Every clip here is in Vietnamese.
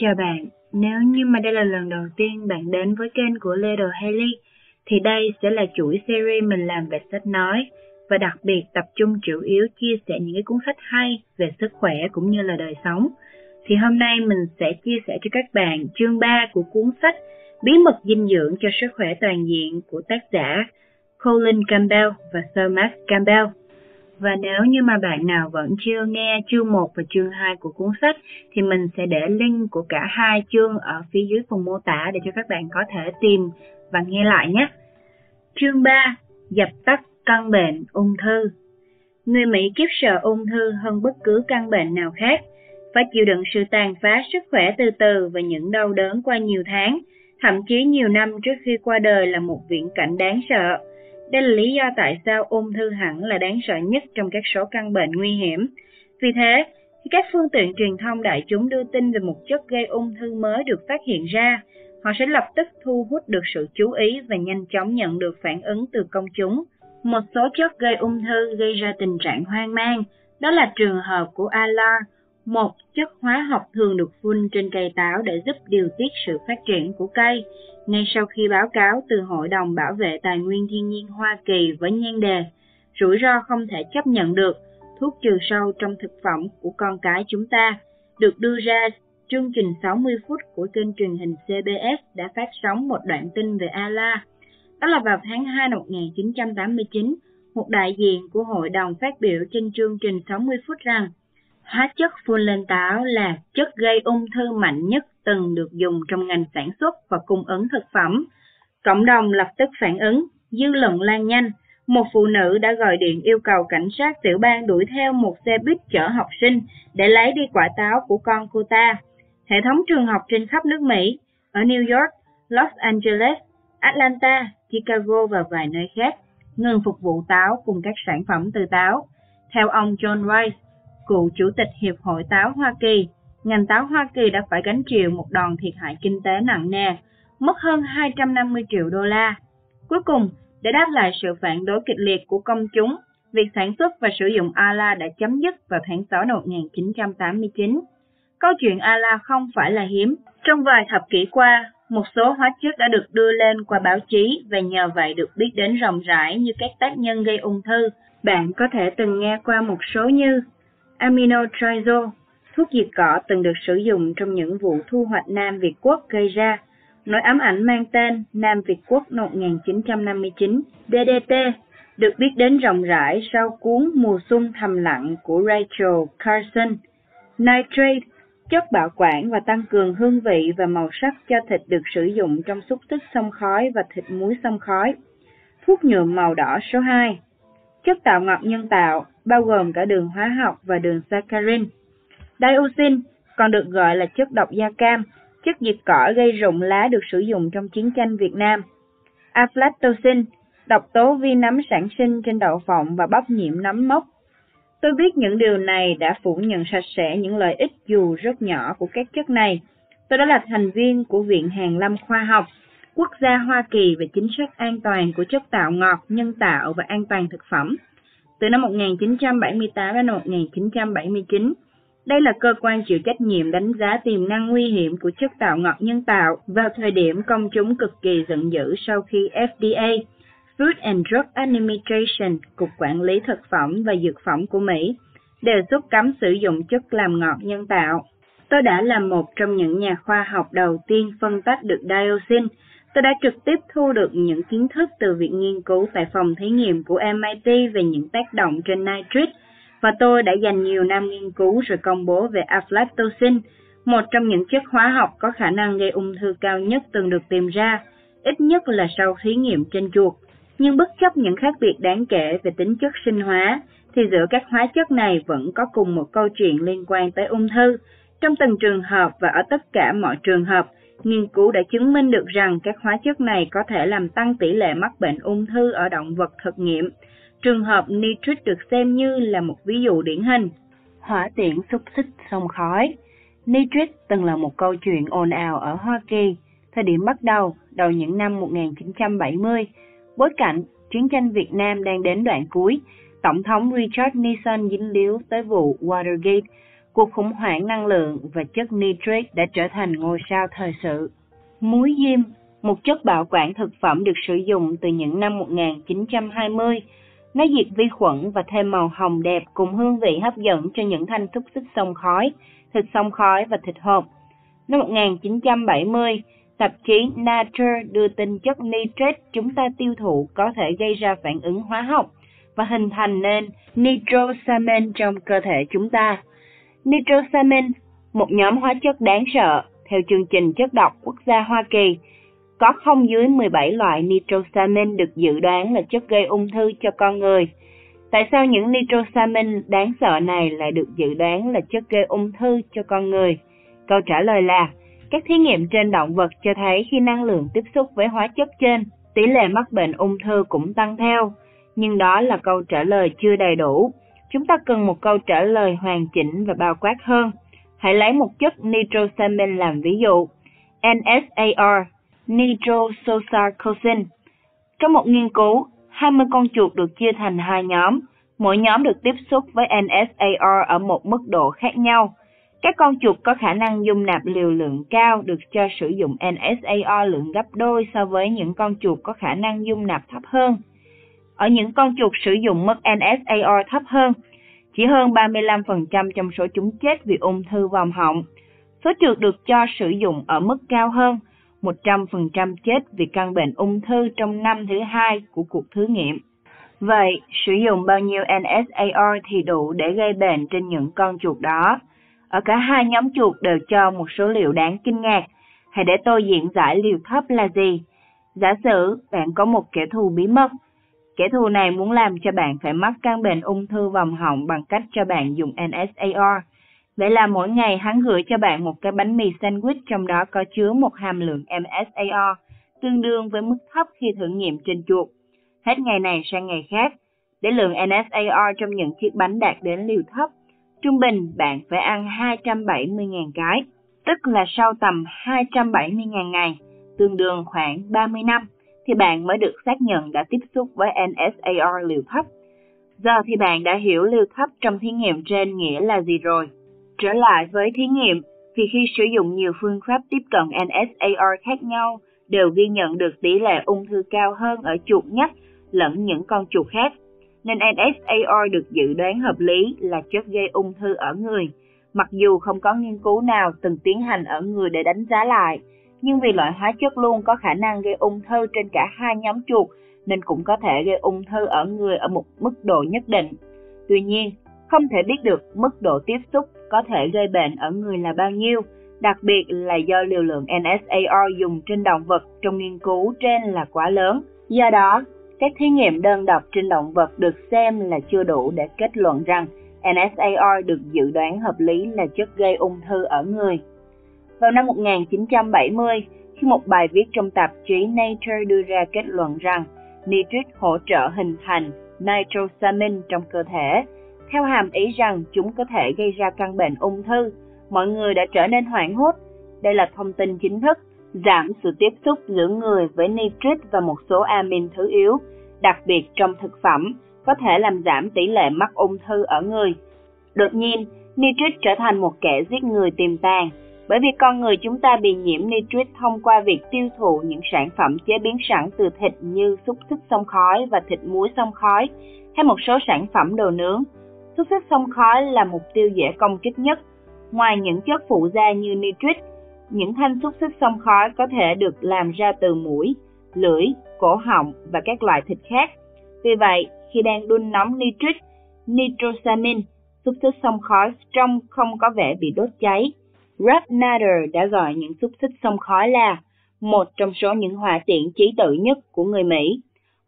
Chào bạn, nếu như mà đây là lần đầu tiên bạn đến với kênh của Little Haley, thì đây sẽ là chuỗi series mình làm về sách nói và đặc biệt tập trung chủ yếu chia sẻ những cái cuốn sách hay về sức khỏe cũng như là đời sống. Thì hôm nay mình sẽ chia sẻ cho các bạn chương 3 của cuốn sách Bí mật dinh dưỡng cho sức khỏe toàn diện của tác giả Colin Campbell và Sir Max Campbell. Và nếu như mà bạn nào vẫn chưa nghe chương 1 và chương 2 của cuốn sách thì mình sẽ để link của cả hai chương ở phía dưới phần mô tả để cho các bạn có thể tìm và nghe lại nhé. Chương 3. Dập tắt căn bệnh ung thư Người Mỹ kiếp sợ ung thư hơn bất cứ căn bệnh nào khác, phải chịu đựng sự tàn phá sức khỏe từ từ và những đau đớn qua nhiều tháng, thậm chí nhiều năm trước khi qua đời là một viễn cảnh đáng sợ đây là lý do tại sao ung thư hẳn là đáng sợ nhất trong các số căn bệnh nguy hiểm. Vì thế, khi các phương tiện truyền thông đại chúng đưa tin về một chất gây ung thư mới được phát hiện ra, họ sẽ lập tức thu hút được sự chú ý và nhanh chóng nhận được phản ứng từ công chúng. Một số chất gây ung thư gây ra tình trạng hoang mang, đó là trường hợp của alar, một chất hóa học thường được phun trên cây táo để giúp điều tiết sự phát triển của cây. Ngay sau khi báo cáo từ Hội đồng Bảo vệ Tài nguyên Thiên nhiên Hoa Kỳ với nhan đề Rủi ro không thể chấp nhận được, thuốc trừ sâu trong thực phẩm của con cái chúng ta, được đưa ra chương trình 60 phút của kênh truyền hình CBS đã phát sóng một đoạn tin về ALA. Đó là vào tháng 2 năm 1989, một đại diện của hội đồng phát biểu trên chương trình 60 phút rằng Hóa chất phun lên táo là chất gây ung thư mạnh nhất từng được dùng trong ngành sản xuất và cung ứng thực phẩm. Cộng đồng lập tức phản ứng, dư luận lan nhanh. Một phụ nữ đã gọi điện yêu cầu cảnh sát tiểu bang đuổi theo một xe buýt chở học sinh để lấy đi quả táo của con cô ta. Hệ thống trường học trên khắp nước Mỹ, ở New York, Los Angeles, Atlanta, Chicago và vài nơi khác, ngừng phục vụ táo cùng các sản phẩm từ táo. Theo ông John Rice, cựu chủ tịch Hiệp hội táo Hoa Kỳ, ngành táo Hoa Kỳ đã phải gánh chịu một đòn thiệt hại kinh tế nặng nề, mất hơn 250 triệu đô la. Cuối cùng, để đáp lại sự phản đối kịch liệt của công chúng, việc sản xuất và sử dụng ALA đã chấm dứt vào tháng 6 năm 1989. Câu chuyện ALA không phải là hiếm. Trong vài thập kỷ qua, một số hóa chất đã được đưa lên qua báo chí và nhờ vậy được biết đến rộng rãi như các tác nhân gây ung thư. Bạn có thể từng nghe qua một số như Aminotrizol, thuốc diệt cỏ từng được sử dụng trong những vụ thu hoạch Nam Việt Quốc gây ra. Nỗi ám ảnh mang tên Nam Việt Quốc năm 1959, DDT, được biết đến rộng rãi sau cuốn Mùa xuân thầm lặng của Rachel Carson. Nitrate, chất bảo quản và tăng cường hương vị và màu sắc cho thịt được sử dụng trong xúc tích sông khói và thịt muối sông khói. Thuốc nhuộm màu đỏ số 2 Chất tạo ngọt nhân tạo, bao gồm cả đường hóa học và đường saccharin. Dioxin, còn được gọi là chất độc da cam, chất diệt cỏ gây rụng lá được sử dụng trong chiến tranh Việt Nam. Aflatoxin, độc tố vi nấm sản sinh trên đậu phộng và bắp nhiễm nấm mốc. Tôi biết những điều này đã phủ nhận sạch sẽ những lợi ích dù rất nhỏ của các chất này. Tôi đã là thành viên của Viện Hàn Lâm Khoa học, quốc gia Hoa Kỳ về chính sách an toàn của chất tạo ngọt, nhân tạo và an toàn thực phẩm. Từ năm 1978 đến năm 1979, đây là cơ quan chịu trách nhiệm đánh giá tiềm năng nguy hiểm của chất tạo ngọt nhân tạo vào thời điểm công chúng cực kỳ giận dữ sau khi FDA, Food and Drug Administration, Cục Quản lý Thực phẩm và Dược phẩm của Mỹ, đề xuất cấm sử dụng chất làm ngọt nhân tạo. Tôi đã là một trong những nhà khoa học đầu tiên phân tách được dioxin Tôi đã trực tiếp thu được những kiến thức từ việc nghiên cứu tại phòng thí nghiệm của MIT về những tác động trên nitrit và tôi đã dành nhiều năm nghiên cứu rồi công bố về aflatoxin, một trong những chất hóa học có khả năng gây ung thư cao nhất từng được tìm ra, ít nhất là sau thí nghiệm trên chuột. Nhưng bất chấp những khác biệt đáng kể về tính chất sinh hóa, thì giữa các hóa chất này vẫn có cùng một câu chuyện liên quan tới ung thư, trong từng trường hợp và ở tất cả mọi trường hợp, Nghiên cứu đã chứng minh được rằng các hóa chất này có thể làm tăng tỷ lệ mắc bệnh ung thư ở động vật thực nghiệm. Trường hợp nitrit được xem như là một ví dụ điển hình. Hỏa tiễn xúc xích sông khói Nitrit từng là một câu chuyện ồn ào ở Hoa Kỳ, thời điểm bắt đầu, đầu những năm 1970. Bối cảnh, chiến tranh Việt Nam đang đến đoạn cuối, Tổng thống Richard Nixon dính líu tới vụ Watergate, cuộc khủng hoảng năng lượng và chất nitrate đã trở thành ngôi sao thời sự. Muối diêm, một chất bảo quản thực phẩm được sử dụng từ những năm 1920, nó diệt vi khuẩn và thêm màu hồng đẹp cùng hương vị hấp dẫn cho những thanh xúc xích sông khói, thịt sông khói và thịt hộp. Năm 1970, tạp chí Nature đưa tin chất nitrate chúng ta tiêu thụ có thể gây ra phản ứng hóa học và hình thành nên nitrosamine trong cơ thể chúng ta. Nitrosamin, một nhóm hóa chất đáng sợ, theo chương trình chất độc quốc gia Hoa Kỳ, có không dưới 17 loại nitrosamin được dự đoán là chất gây ung thư cho con người. Tại sao những nitrosamin đáng sợ này lại được dự đoán là chất gây ung thư cho con người? Câu trả lời là, các thí nghiệm trên động vật cho thấy khi năng lượng tiếp xúc với hóa chất trên, tỷ lệ mắc bệnh ung thư cũng tăng theo. Nhưng đó là câu trả lời chưa đầy đủ. Chúng ta cần một câu trả lời hoàn chỉnh và bao quát hơn. Hãy lấy một chất nitrosamin làm ví dụ. NSAR, nitrososarcosin. Trong một nghiên cứu, 20 con chuột được chia thành hai nhóm. Mỗi nhóm được tiếp xúc với NSAR ở một mức độ khác nhau. Các con chuột có khả năng dung nạp liều lượng cao được cho sử dụng NSAR lượng gấp đôi so với những con chuột có khả năng dung nạp thấp hơn. Ở những con chuột sử dụng mức NSAR thấp hơn, chỉ hơn 35% trong số chúng chết vì ung thư vòng họng. Số chuột được cho sử dụng ở mức cao hơn, 100% chết vì căn bệnh ung thư trong năm thứ hai của cuộc thử nghiệm. Vậy, sử dụng bao nhiêu NSAR thì đủ để gây bệnh trên những con chuột đó? Ở cả hai nhóm chuột đều cho một số liệu đáng kinh ngạc. Hãy để tôi diễn giải liều thấp là gì. Giả sử bạn có một kẻ thù bí mật. Kẻ thù này muốn làm cho bạn phải mắc căn bệnh ung thư vòng họng bằng cách cho bạn dùng NSAR. Vậy là mỗi ngày hắn gửi cho bạn một cái bánh mì sandwich trong đó có chứa một hàm lượng MSAR, tương đương với mức thấp khi thử nghiệm trên chuột. Hết ngày này sang ngày khác, để lượng NSAR trong những chiếc bánh đạt đến liều thấp, Trung bình bạn phải ăn 270.000 cái, tức là sau tầm 270.000 ngày, tương đương khoảng 30 năm, thì bạn mới được xác nhận đã tiếp xúc với NSAR liều thấp. Giờ thì bạn đã hiểu liều thấp trong thí nghiệm trên nghĩa là gì rồi. Trở lại với thí nghiệm, thì khi sử dụng nhiều phương pháp tiếp cận NSAR khác nhau, đều ghi nhận được tỷ lệ ung thư cao hơn ở chuột nhắt lẫn những con chuột khác nên NSAR được dự đoán hợp lý là chất gây ung thư ở người, mặc dù không có nghiên cứu nào từng tiến hành ở người để đánh giá lại, nhưng vì loại hóa chất luôn có khả năng gây ung thư trên cả hai nhóm chuột nên cũng có thể gây ung thư ở người ở một mức độ nhất định. Tuy nhiên, không thể biết được mức độ tiếp xúc có thể gây bệnh ở người là bao nhiêu, đặc biệt là do liều lượng NSAR dùng trên động vật trong nghiên cứu trên là quá lớn. Do đó, các thí nghiệm đơn độc trên động vật được xem là chưa đủ để kết luận rằng NSAR được dự đoán hợp lý là chất gây ung thư ở người. Vào năm 1970, khi một bài viết trong tạp chí Nature đưa ra kết luận rằng nitrit hỗ trợ hình thành nitrosamin trong cơ thể, theo hàm ý rằng chúng có thể gây ra căn bệnh ung thư, mọi người đã trở nên hoảng hốt. Đây là thông tin chính thức giảm sự tiếp xúc giữa người với nitrit và một số amin thứ yếu, đặc biệt trong thực phẩm, có thể làm giảm tỷ lệ mắc ung thư ở người. Đột nhiên, nitrit trở thành một kẻ giết người tiềm tàng, bởi vì con người chúng ta bị nhiễm nitrit thông qua việc tiêu thụ những sản phẩm chế biến sẵn từ thịt như xúc xích sông khói và thịt muối sông khói, hay một số sản phẩm đồ nướng. Xúc xích sông khói là mục tiêu dễ công kích nhất. Ngoài những chất phụ gia như nitrit, những thanh xúc xích sông khói có thể được làm ra từ mũi, lưỡi, cổ họng và các loại thịt khác. Vì vậy, khi đang đun nóng nitrit, nitrosamin, xúc xích sông khói trong không có vẻ bị đốt cháy. Ralph Nader đã gọi những xúc xích sông khói là một trong số những hỏa tiện trí tự nhất của người Mỹ.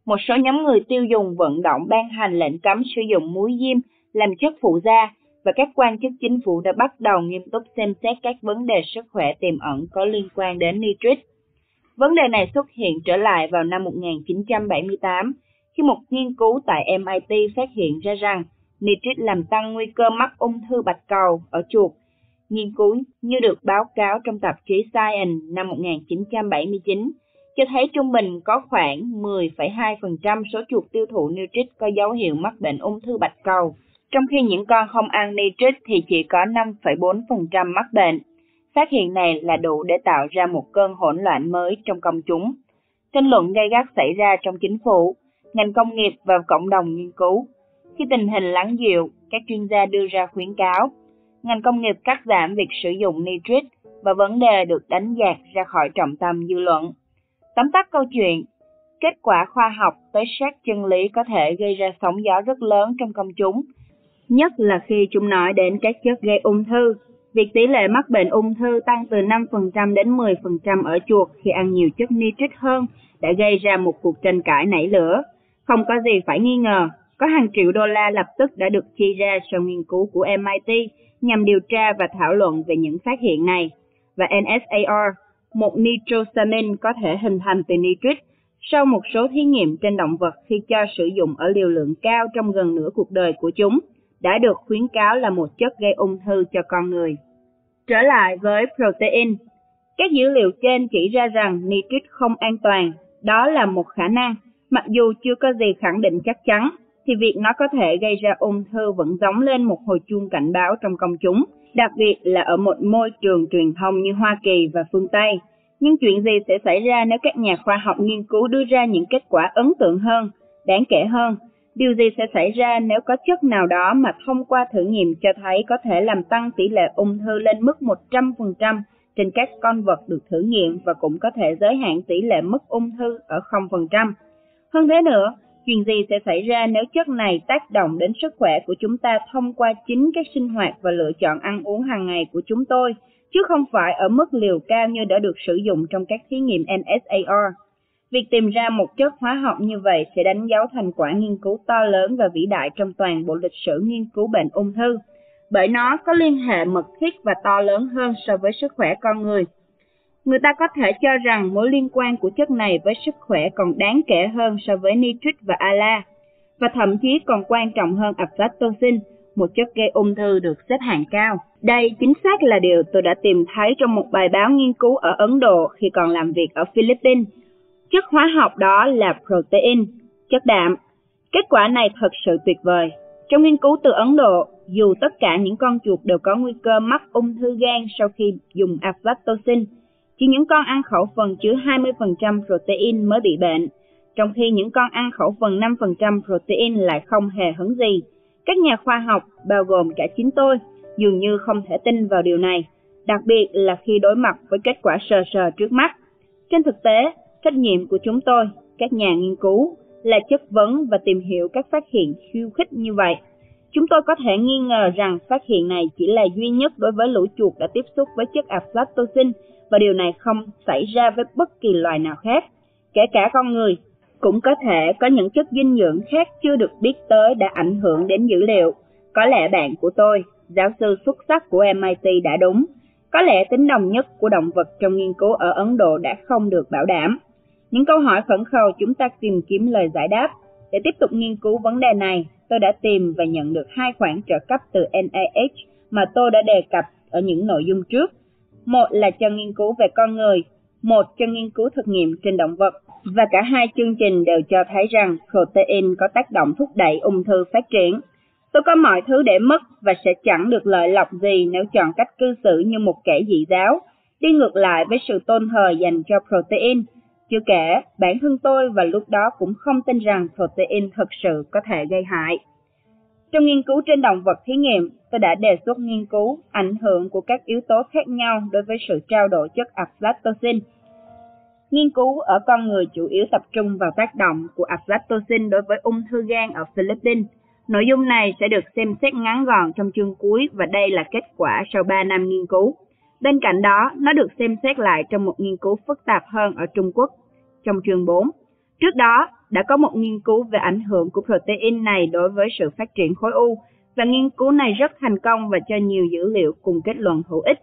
Một số nhóm người tiêu dùng vận động ban hành lệnh cấm sử dụng muối diêm làm chất phụ gia và các quan chức chính phủ đã bắt đầu nghiêm túc xem xét các vấn đề sức khỏe tiềm ẩn có liên quan đến nitrit. Vấn đề này xuất hiện trở lại vào năm 1978 khi một nghiên cứu tại MIT phát hiện ra rằng nitrit làm tăng nguy cơ mắc ung thư bạch cầu ở chuột. Nghiên cứu như được báo cáo trong tạp chí Science năm 1979 cho thấy trung bình có khoảng 10,2% số chuột tiêu thụ nitrit có dấu hiệu mắc bệnh ung thư bạch cầu trong khi những con không ăn nitrit thì chỉ có 5,4% mắc bệnh. Phát hiện này là đủ để tạo ra một cơn hỗn loạn mới trong công chúng. Tranh luận gay gắt xảy ra trong chính phủ, ngành công nghiệp và cộng đồng nghiên cứu. Khi tình hình lắng dịu, các chuyên gia đưa ra khuyến cáo, ngành công nghiệp cắt giảm việc sử dụng nitrit và vấn đề được đánh dạt ra khỏi trọng tâm dư luận. Tóm tắt câu chuyện, kết quả khoa học tới sát chân lý có thể gây ra sóng gió rất lớn trong công chúng, nhất là khi chúng nói đến các chất gây ung thư. Việc tỷ lệ mắc bệnh ung thư tăng từ 5% đến 10% ở chuột khi ăn nhiều chất nitrit hơn đã gây ra một cuộc tranh cãi nảy lửa. Không có gì phải nghi ngờ, có hàng triệu đô la lập tức đã được chi ra sau nghiên cứu của MIT nhằm điều tra và thảo luận về những phát hiện này. Và NSAR, một nitrosamin có thể hình thành từ nitrit, sau một số thí nghiệm trên động vật khi cho sử dụng ở liều lượng cao trong gần nửa cuộc đời của chúng, đã được khuyến cáo là một chất gây ung thư cho con người. Trở lại với protein, các dữ liệu trên chỉ ra rằng nitrit không an toàn, đó là một khả năng, mặc dù chưa có gì khẳng định chắc chắn, thì việc nó có thể gây ra ung thư vẫn giống lên một hồi chuông cảnh báo trong công chúng, đặc biệt là ở một môi trường truyền thông như Hoa Kỳ và phương Tây. Nhưng chuyện gì sẽ xảy ra nếu các nhà khoa học nghiên cứu đưa ra những kết quả ấn tượng hơn, đáng kể hơn? Điều gì sẽ xảy ra nếu có chất nào đó mà thông qua thử nghiệm cho thấy có thể làm tăng tỷ lệ ung thư lên mức 100% trên các con vật được thử nghiệm và cũng có thể giới hạn tỷ lệ mất ung thư ở 0%. Hơn thế nữa, chuyện gì sẽ xảy ra nếu chất này tác động đến sức khỏe của chúng ta thông qua chính các sinh hoạt và lựa chọn ăn uống hàng ngày của chúng tôi, chứ không phải ở mức liều cao như đã được sử dụng trong các thí nghiệm NSAR. Việc tìm ra một chất hóa học như vậy sẽ đánh dấu thành quả nghiên cứu to lớn và vĩ đại trong toàn bộ lịch sử nghiên cứu bệnh ung thư, bởi nó có liên hệ mật thiết và to lớn hơn so với sức khỏe con người. Người ta có thể cho rằng mối liên quan của chất này với sức khỏe còn đáng kể hơn so với nitrit và ALA, và thậm chí còn quan trọng hơn aflatoxin, một chất gây ung thư được xếp hạng cao. Đây chính xác là điều tôi đã tìm thấy trong một bài báo nghiên cứu ở Ấn Độ khi còn làm việc ở Philippines. Chất hóa học đó là protein, chất đạm. Kết quả này thật sự tuyệt vời. Trong nghiên cứu từ Ấn Độ, dù tất cả những con chuột đều có nguy cơ mắc ung thư gan sau khi dùng aflatoxin, chỉ những con ăn khẩu phần chứa 20% protein mới bị bệnh, trong khi những con ăn khẩu phần 5% protein lại không hề hứng gì. Các nhà khoa học, bao gồm cả chính tôi, dường như không thể tin vào điều này, đặc biệt là khi đối mặt với kết quả sờ sờ trước mắt. Trên thực tế, trách nhiệm của chúng tôi, các nhà nghiên cứu, là chất vấn và tìm hiểu các phát hiện khiêu khích như vậy. Chúng tôi có thể nghi ngờ rằng phát hiện này chỉ là duy nhất đối với lũ chuột đã tiếp xúc với chất aflatoxin và điều này không xảy ra với bất kỳ loài nào khác, kể cả con người. Cũng có thể có những chất dinh dưỡng khác chưa được biết tới đã ảnh hưởng đến dữ liệu. Có lẽ bạn của tôi, giáo sư xuất sắc của MIT đã đúng. Có lẽ tính đồng nhất của động vật trong nghiên cứu ở Ấn Độ đã không được bảo đảm. Những câu hỏi khẩn khâu chúng ta tìm kiếm lời giải đáp. Để tiếp tục nghiên cứu vấn đề này, tôi đã tìm và nhận được hai khoản trợ cấp từ NIH mà tôi đã đề cập ở những nội dung trước. Một là cho nghiên cứu về con người, một cho nghiên cứu thực nghiệm trên động vật. Và cả hai chương trình đều cho thấy rằng protein có tác động thúc đẩy ung thư phát triển. Tôi có mọi thứ để mất và sẽ chẳng được lợi lộc gì nếu chọn cách cư xử như một kẻ dị giáo, đi ngược lại với sự tôn thờ dành cho protein chưa kể, bản thân tôi và lúc đó cũng không tin rằng protein thực sự có thể gây hại. Trong nghiên cứu trên động vật thí nghiệm, tôi đã đề xuất nghiên cứu ảnh hưởng của các yếu tố khác nhau đối với sự trao đổi chất aflatoxin. Nghiên cứu ở con người chủ yếu tập trung vào tác động của aflatoxin đối với ung thư gan ở Philippines. Nội dung này sẽ được xem xét ngắn gọn trong chương cuối và đây là kết quả sau 3 năm nghiên cứu. Bên cạnh đó, nó được xem xét lại trong một nghiên cứu phức tạp hơn ở Trung Quốc trong chương 4. Trước đó, đã có một nghiên cứu về ảnh hưởng của protein này đối với sự phát triển khối u, và nghiên cứu này rất thành công và cho nhiều dữ liệu cùng kết luận hữu ích.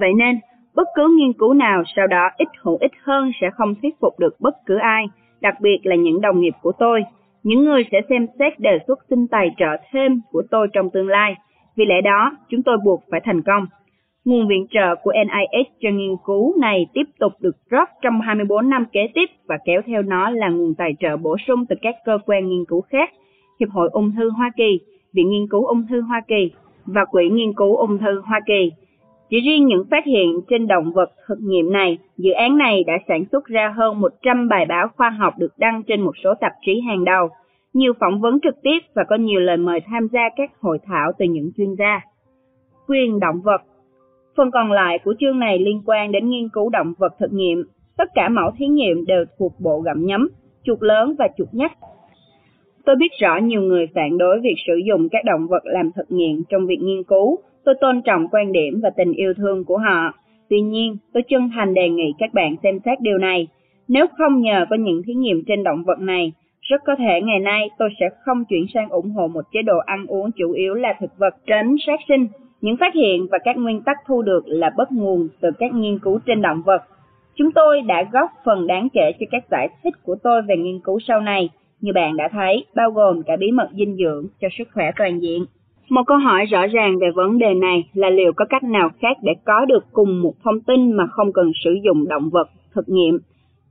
Vậy nên, bất cứ nghiên cứu nào sau đó ít hữu ích hơn sẽ không thuyết phục được bất cứ ai, đặc biệt là những đồng nghiệp của tôi, những người sẽ xem xét đề xuất xin tài trợ thêm của tôi trong tương lai. Vì lẽ đó, chúng tôi buộc phải thành công. Nguồn viện trợ của NIH cho nghiên cứu này tiếp tục được rót trong 24 năm kế tiếp và kéo theo nó là nguồn tài trợ bổ sung từ các cơ quan nghiên cứu khác, Hiệp hội Ung thư Hoa Kỳ, Viện Nghiên cứu Ung thư Hoa Kỳ và Quỹ Nghiên cứu Ung thư Hoa Kỳ. Chỉ riêng những phát hiện trên động vật thực nghiệm này, dự án này đã sản xuất ra hơn 100 bài báo khoa học được đăng trên một số tạp chí hàng đầu, nhiều phỏng vấn trực tiếp và có nhiều lời mời tham gia các hội thảo từ những chuyên gia. Quyền động vật Phần còn lại của chương này liên quan đến nghiên cứu động vật thực nghiệm. Tất cả mẫu thí nghiệm đều thuộc bộ gặm nhấm, chuột lớn và chuột nhắt. Tôi biết rõ nhiều người phản đối việc sử dụng các động vật làm thực nghiệm trong việc nghiên cứu. Tôi tôn trọng quan điểm và tình yêu thương của họ. Tuy nhiên, tôi chân thành đề nghị các bạn xem xét điều này. Nếu không nhờ có những thí nghiệm trên động vật này, rất có thể ngày nay tôi sẽ không chuyển sang ủng hộ một chế độ ăn uống chủ yếu là thực vật tránh sát sinh những phát hiện và các nguyên tắc thu được là bất nguồn từ các nghiên cứu trên động vật. Chúng tôi đã góp phần đáng kể cho các giải thích của tôi về nghiên cứu sau này, như bạn đã thấy, bao gồm cả bí mật dinh dưỡng cho sức khỏe toàn diện. Một câu hỏi rõ ràng về vấn đề này là liệu có cách nào khác để có được cùng một thông tin mà không cần sử dụng động vật thực nghiệm.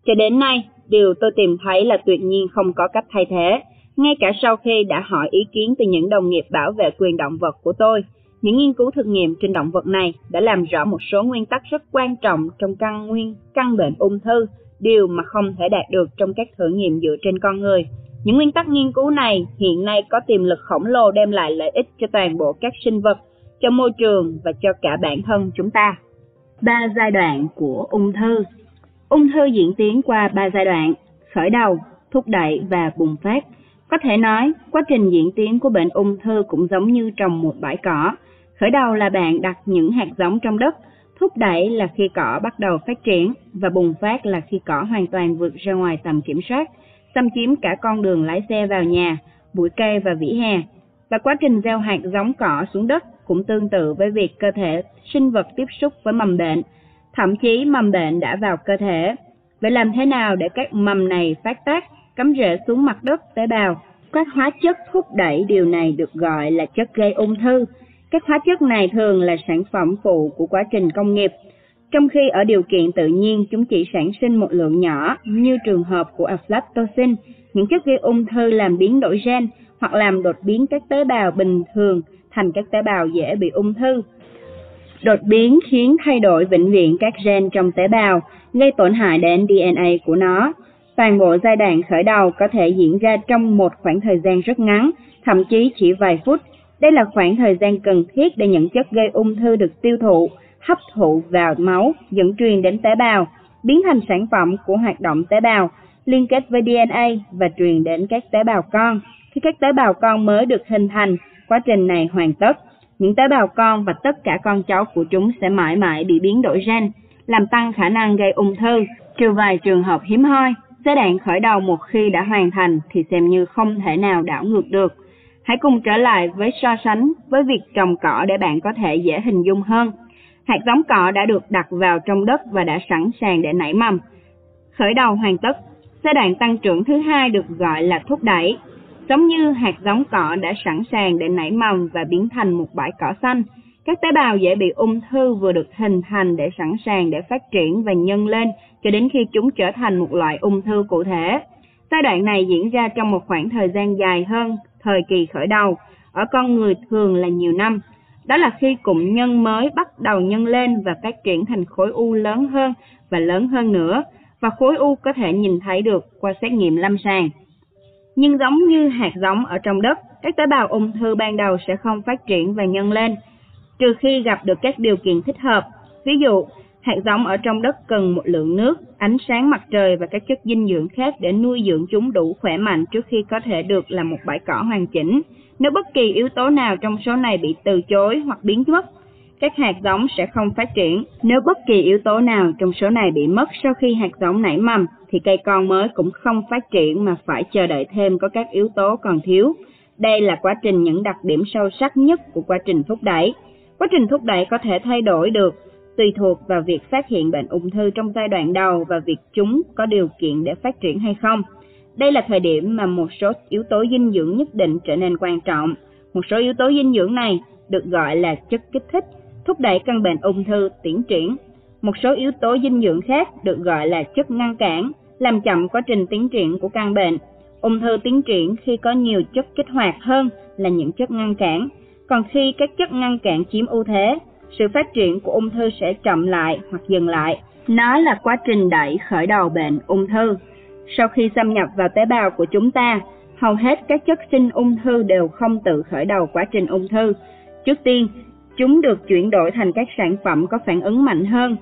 Cho đến nay, điều tôi tìm thấy là tuyệt nhiên không có cách thay thế, ngay cả sau khi đã hỏi ý kiến từ những đồng nghiệp bảo vệ quyền động vật của tôi. Những nghiên cứu thực nghiệm trên động vật này đã làm rõ một số nguyên tắc rất quan trọng trong căn nguyên căn bệnh ung thư, điều mà không thể đạt được trong các thử nghiệm dựa trên con người. Những nguyên tắc nghiên cứu này hiện nay có tiềm lực khổng lồ đem lại lợi ích cho toàn bộ các sinh vật, cho môi trường và cho cả bản thân chúng ta. Ba giai đoạn của ung thư Ung thư diễn tiến qua ba giai đoạn, khởi đầu, thúc đẩy và bùng phát. Có thể nói, quá trình diễn tiến của bệnh ung thư cũng giống như trồng một bãi cỏ, Khởi đầu là bạn đặt những hạt giống trong đất, thúc đẩy là khi cỏ bắt đầu phát triển và bùng phát là khi cỏ hoàn toàn vượt ra ngoài tầm kiểm soát, xâm chiếm cả con đường lái xe vào nhà, bụi cây và vỉa hè. Và quá trình gieo hạt giống cỏ xuống đất cũng tương tự với việc cơ thể sinh vật tiếp xúc với mầm bệnh, thậm chí mầm bệnh đã vào cơ thể. Vậy làm thế nào để các mầm này phát tác, cắm rễ xuống mặt đất tế bào? Các hóa chất thúc đẩy điều này được gọi là chất gây ung thư các hóa chất này thường là sản phẩm phụ của quá trình công nghiệp, trong khi ở điều kiện tự nhiên chúng chỉ sản sinh một lượng nhỏ như trường hợp của aflatoxin, những chất gây ung thư làm biến đổi gen hoặc làm đột biến các tế bào bình thường thành các tế bào dễ bị ung thư. Đột biến khiến thay đổi vĩnh viễn các gen trong tế bào, gây tổn hại đến DNA của nó. Toàn bộ giai đoạn khởi đầu có thể diễn ra trong một khoảng thời gian rất ngắn, thậm chí chỉ vài phút đây là khoảng thời gian cần thiết để những chất gây ung thư được tiêu thụ, hấp thụ vào máu, dẫn truyền đến tế bào, biến thành sản phẩm của hoạt động tế bào, liên kết với DNA và truyền đến các tế bào con. Khi các tế bào con mới được hình thành, quá trình này hoàn tất. Những tế bào con và tất cả con cháu của chúng sẽ mãi mãi bị biến đổi gen, làm tăng khả năng gây ung thư, trừ vài trường hợp hiếm hoi. Giai đoạn khởi đầu một khi đã hoàn thành thì xem như không thể nào đảo ngược được Hãy cùng trở lại với so sánh với việc trồng cỏ để bạn có thể dễ hình dung hơn. Hạt giống cỏ đã được đặt vào trong đất và đã sẵn sàng để nảy mầm. Khởi đầu hoàn tất, giai đoạn tăng trưởng thứ hai được gọi là thúc đẩy. Giống như hạt giống cỏ đã sẵn sàng để nảy mầm và biến thành một bãi cỏ xanh, các tế bào dễ bị ung thư vừa được hình thành để sẵn sàng để phát triển và nhân lên cho đến khi chúng trở thành một loại ung thư cụ thể. Giai đoạn này diễn ra trong một khoảng thời gian dài hơn thời kỳ khởi đầu, ở con người thường là nhiều năm. Đó là khi cụm nhân mới bắt đầu nhân lên và phát triển thành khối u lớn hơn và lớn hơn nữa, và khối u có thể nhìn thấy được qua xét nghiệm lâm sàng. Nhưng giống như hạt giống ở trong đất, các tế bào ung thư ban đầu sẽ không phát triển và nhân lên, trừ khi gặp được các điều kiện thích hợp. Ví dụ, hạt giống ở trong đất cần một lượng nước, ánh sáng mặt trời và các chất dinh dưỡng khác để nuôi dưỡng chúng đủ khỏe mạnh trước khi có thể được là một bãi cỏ hoàn chỉnh. Nếu bất kỳ yếu tố nào trong số này bị từ chối hoặc biến mất, các hạt giống sẽ không phát triển. Nếu bất kỳ yếu tố nào trong số này bị mất sau khi hạt giống nảy mầm, thì cây con mới cũng không phát triển mà phải chờ đợi thêm có các yếu tố còn thiếu. Đây là quá trình những đặc điểm sâu sắc nhất của quá trình thúc đẩy. Quá trình thúc đẩy có thể thay đổi được tùy thuộc vào việc phát hiện bệnh ung thư trong giai đoạn đầu và việc chúng có điều kiện để phát triển hay không. Đây là thời điểm mà một số yếu tố dinh dưỡng nhất định trở nên quan trọng. Một số yếu tố dinh dưỡng này được gọi là chất kích thích, thúc đẩy căn bệnh ung thư tiến triển. Một số yếu tố dinh dưỡng khác được gọi là chất ngăn cản, làm chậm quá trình tiến triển của căn bệnh. Ung thư tiến triển khi có nhiều chất kích hoạt hơn là những chất ngăn cản, còn khi các chất ngăn cản chiếm ưu thế, sự phát triển của ung thư sẽ chậm lại hoặc dừng lại. Nó là quá trình đẩy khởi đầu bệnh ung thư. Sau khi xâm nhập vào tế bào của chúng ta, hầu hết các chất sinh ung thư đều không tự khởi đầu quá trình ung thư. Trước tiên, chúng được chuyển đổi thành các sản phẩm có phản ứng mạnh hơn.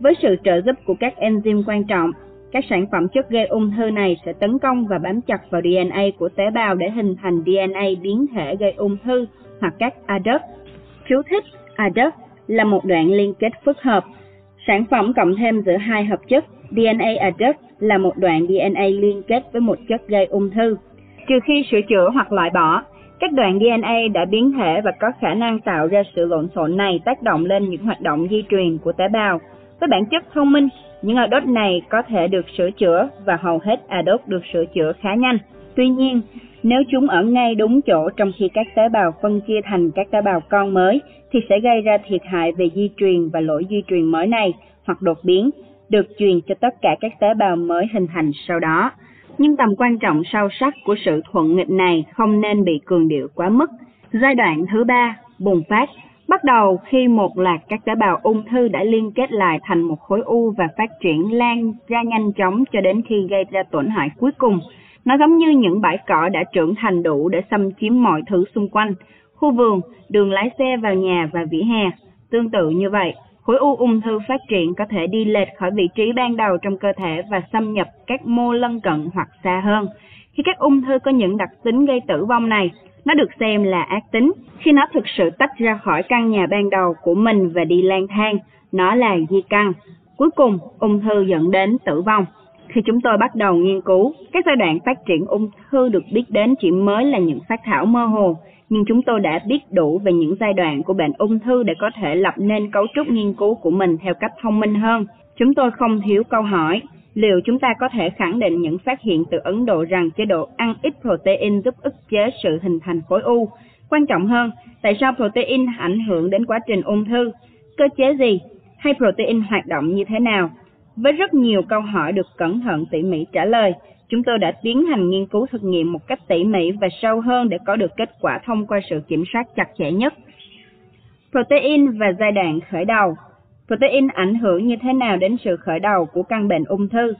Với sự trợ giúp của các enzyme quan trọng, các sản phẩm chất gây ung thư này sẽ tấn công và bám chặt vào DNA của tế bào để hình thành DNA biến thể gây ung thư hoặc các ADUC. Chú thích ADUC là một đoạn liên kết phức hợp. Sản phẩm cộng thêm giữa hai hợp chất DNA adduct là một đoạn DNA liên kết với một chất gây ung thư. Trừ khi sửa chữa hoặc loại bỏ, các đoạn DNA đã biến thể và có khả năng tạo ra sự lộn xộn này tác động lên những hoạt động di truyền của tế bào. Với bản chất thông minh, những adduct này có thể được sửa chữa và hầu hết adduct được sửa chữa khá nhanh. Tuy nhiên, nếu chúng ở ngay đúng chỗ trong khi các tế bào phân chia thành các tế bào con mới thì sẽ gây ra thiệt hại về di truyền và lỗi di truyền mới này hoặc đột biến được truyền cho tất cả các tế bào mới hình thành sau đó. Nhưng tầm quan trọng sâu sắc của sự thuận nghịch này không nên bị cường điệu quá mức. Giai đoạn thứ ba, bùng phát, bắt đầu khi một loạt các tế bào ung thư đã liên kết lại thành một khối u và phát triển lan ra nhanh chóng cho đến khi gây ra tổn hại cuối cùng. Nó giống như những bãi cỏ đã trưởng thành đủ để xâm chiếm mọi thứ xung quanh, khu vườn, đường lái xe vào nhà và vỉa hè. Tương tự như vậy, khối u ung thư phát triển có thể đi lệch khỏi vị trí ban đầu trong cơ thể và xâm nhập các mô lân cận hoặc xa hơn. Khi các ung thư có những đặc tính gây tử vong này, nó được xem là ác tính. Khi nó thực sự tách ra khỏi căn nhà ban đầu của mình và đi lang thang, nó là di căn. Cuối cùng, ung thư dẫn đến tử vong. Khi chúng tôi bắt đầu nghiên cứu, các giai đoạn phát triển ung thư được biết đến chỉ mới là những phát thảo mơ hồ, nhưng chúng tôi đã biết đủ về những giai đoạn của bệnh ung thư để có thể lập nên cấu trúc nghiên cứu của mình theo cách thông minh hơn. Chúng tôi không thiếu câu hỏi, liệu chúng ta có thể khẳng định những phát hiện từ Ấn Độ rằng chế độ ăn ít protein giúp ức chế sự hình thành khối u? Quan trọng hơn, tại sao protein ảnh hưởng đến quá trình ung thư? Cơ chế gì? Hay protein hoạt động như thế nào? Với rất nhiều câu hỏi được cẩn thận tỉ mỉ trả lời, chúng tôi đã tiến hành nghiên cứu thực nghiệm một cách tỉ mỉ và sâu hơn để có được kết quả thông qua sự kiểm soát chặt chẽ nhất. Protein và giai đoạn khởi đầu Protein ảnh hưởng như thế nào đến sự khởi đầu của căn bệnh ung thư?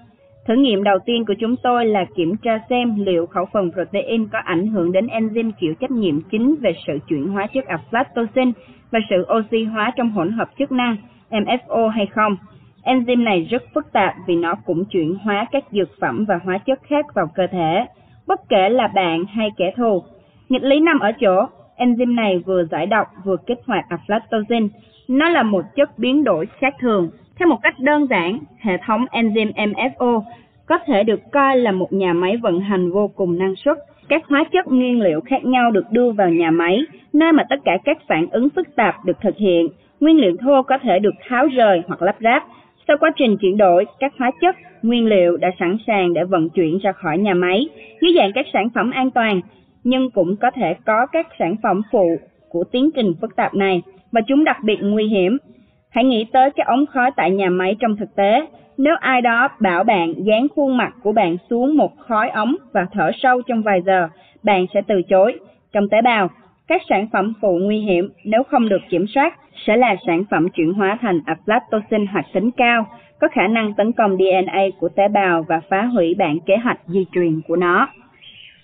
Thử nghiệm đầu tiên của chúng tôi là kiểm tra xem liệu khẩu phần protein có ảnh hưởng đến enzyme chịu trách nhiệm chính về sự chuyển hóa chất aflatoxin và sự oxy hóa trong hỗn hợp chức năng MFO hay không. Enzyme này rất phức tạp vì nó cũng chuyển hóa các dược phẩm và hóa chất khác vào cơ thể, bất kể là bạn hay kẻ thù. Nghịch lý nằm ở chỗ, enzyme này vừa giải độc vừa kích hoạt aflatoxin. Nó là một chất biến đổi khác thường. Theo một cách đơn giản, hệ thống enzyme MFO có thể được coi là một nhà máy vận hành vô cùng năng suất. Các hóa chất nguyên liệu khác nhau được đưa vào nhà máy, nơi mà tất cả các phản ứng phức tạp được thực hiện. Nguyên liệu thô có thể được tháo rời hoặc lắp ráp, sau quá trình chuyển đổi, các hóa chất, nguyên liệu đã sẵn sàng để vận chuyển ra khỏi nhà máy dưới dạng các sản phẩm an toàn, nhưng cũng có thể có các sản phẩm phụ của tiến trình phức tạp này và chúng đặc biệt nguy hiểm. Hãy nghĩ tới cái ống khói tại nhà máy trong thực tế. Nếu ai đó bảo bạn dán khuôn mặt của bạn xuống một khói ống và thở sâu trong vài giờ, bạn sẽ từ chối. Trong tế bào, các sản phẩm phụ nguy hiểm nếu không được kiểm soát sẽ là sản phẩm chuyển hóa thành aflatoxin hoạt tính cao, có khả năng tấn công DNA của tế bào và phá hủy bản kế hoạch di truyền của nó.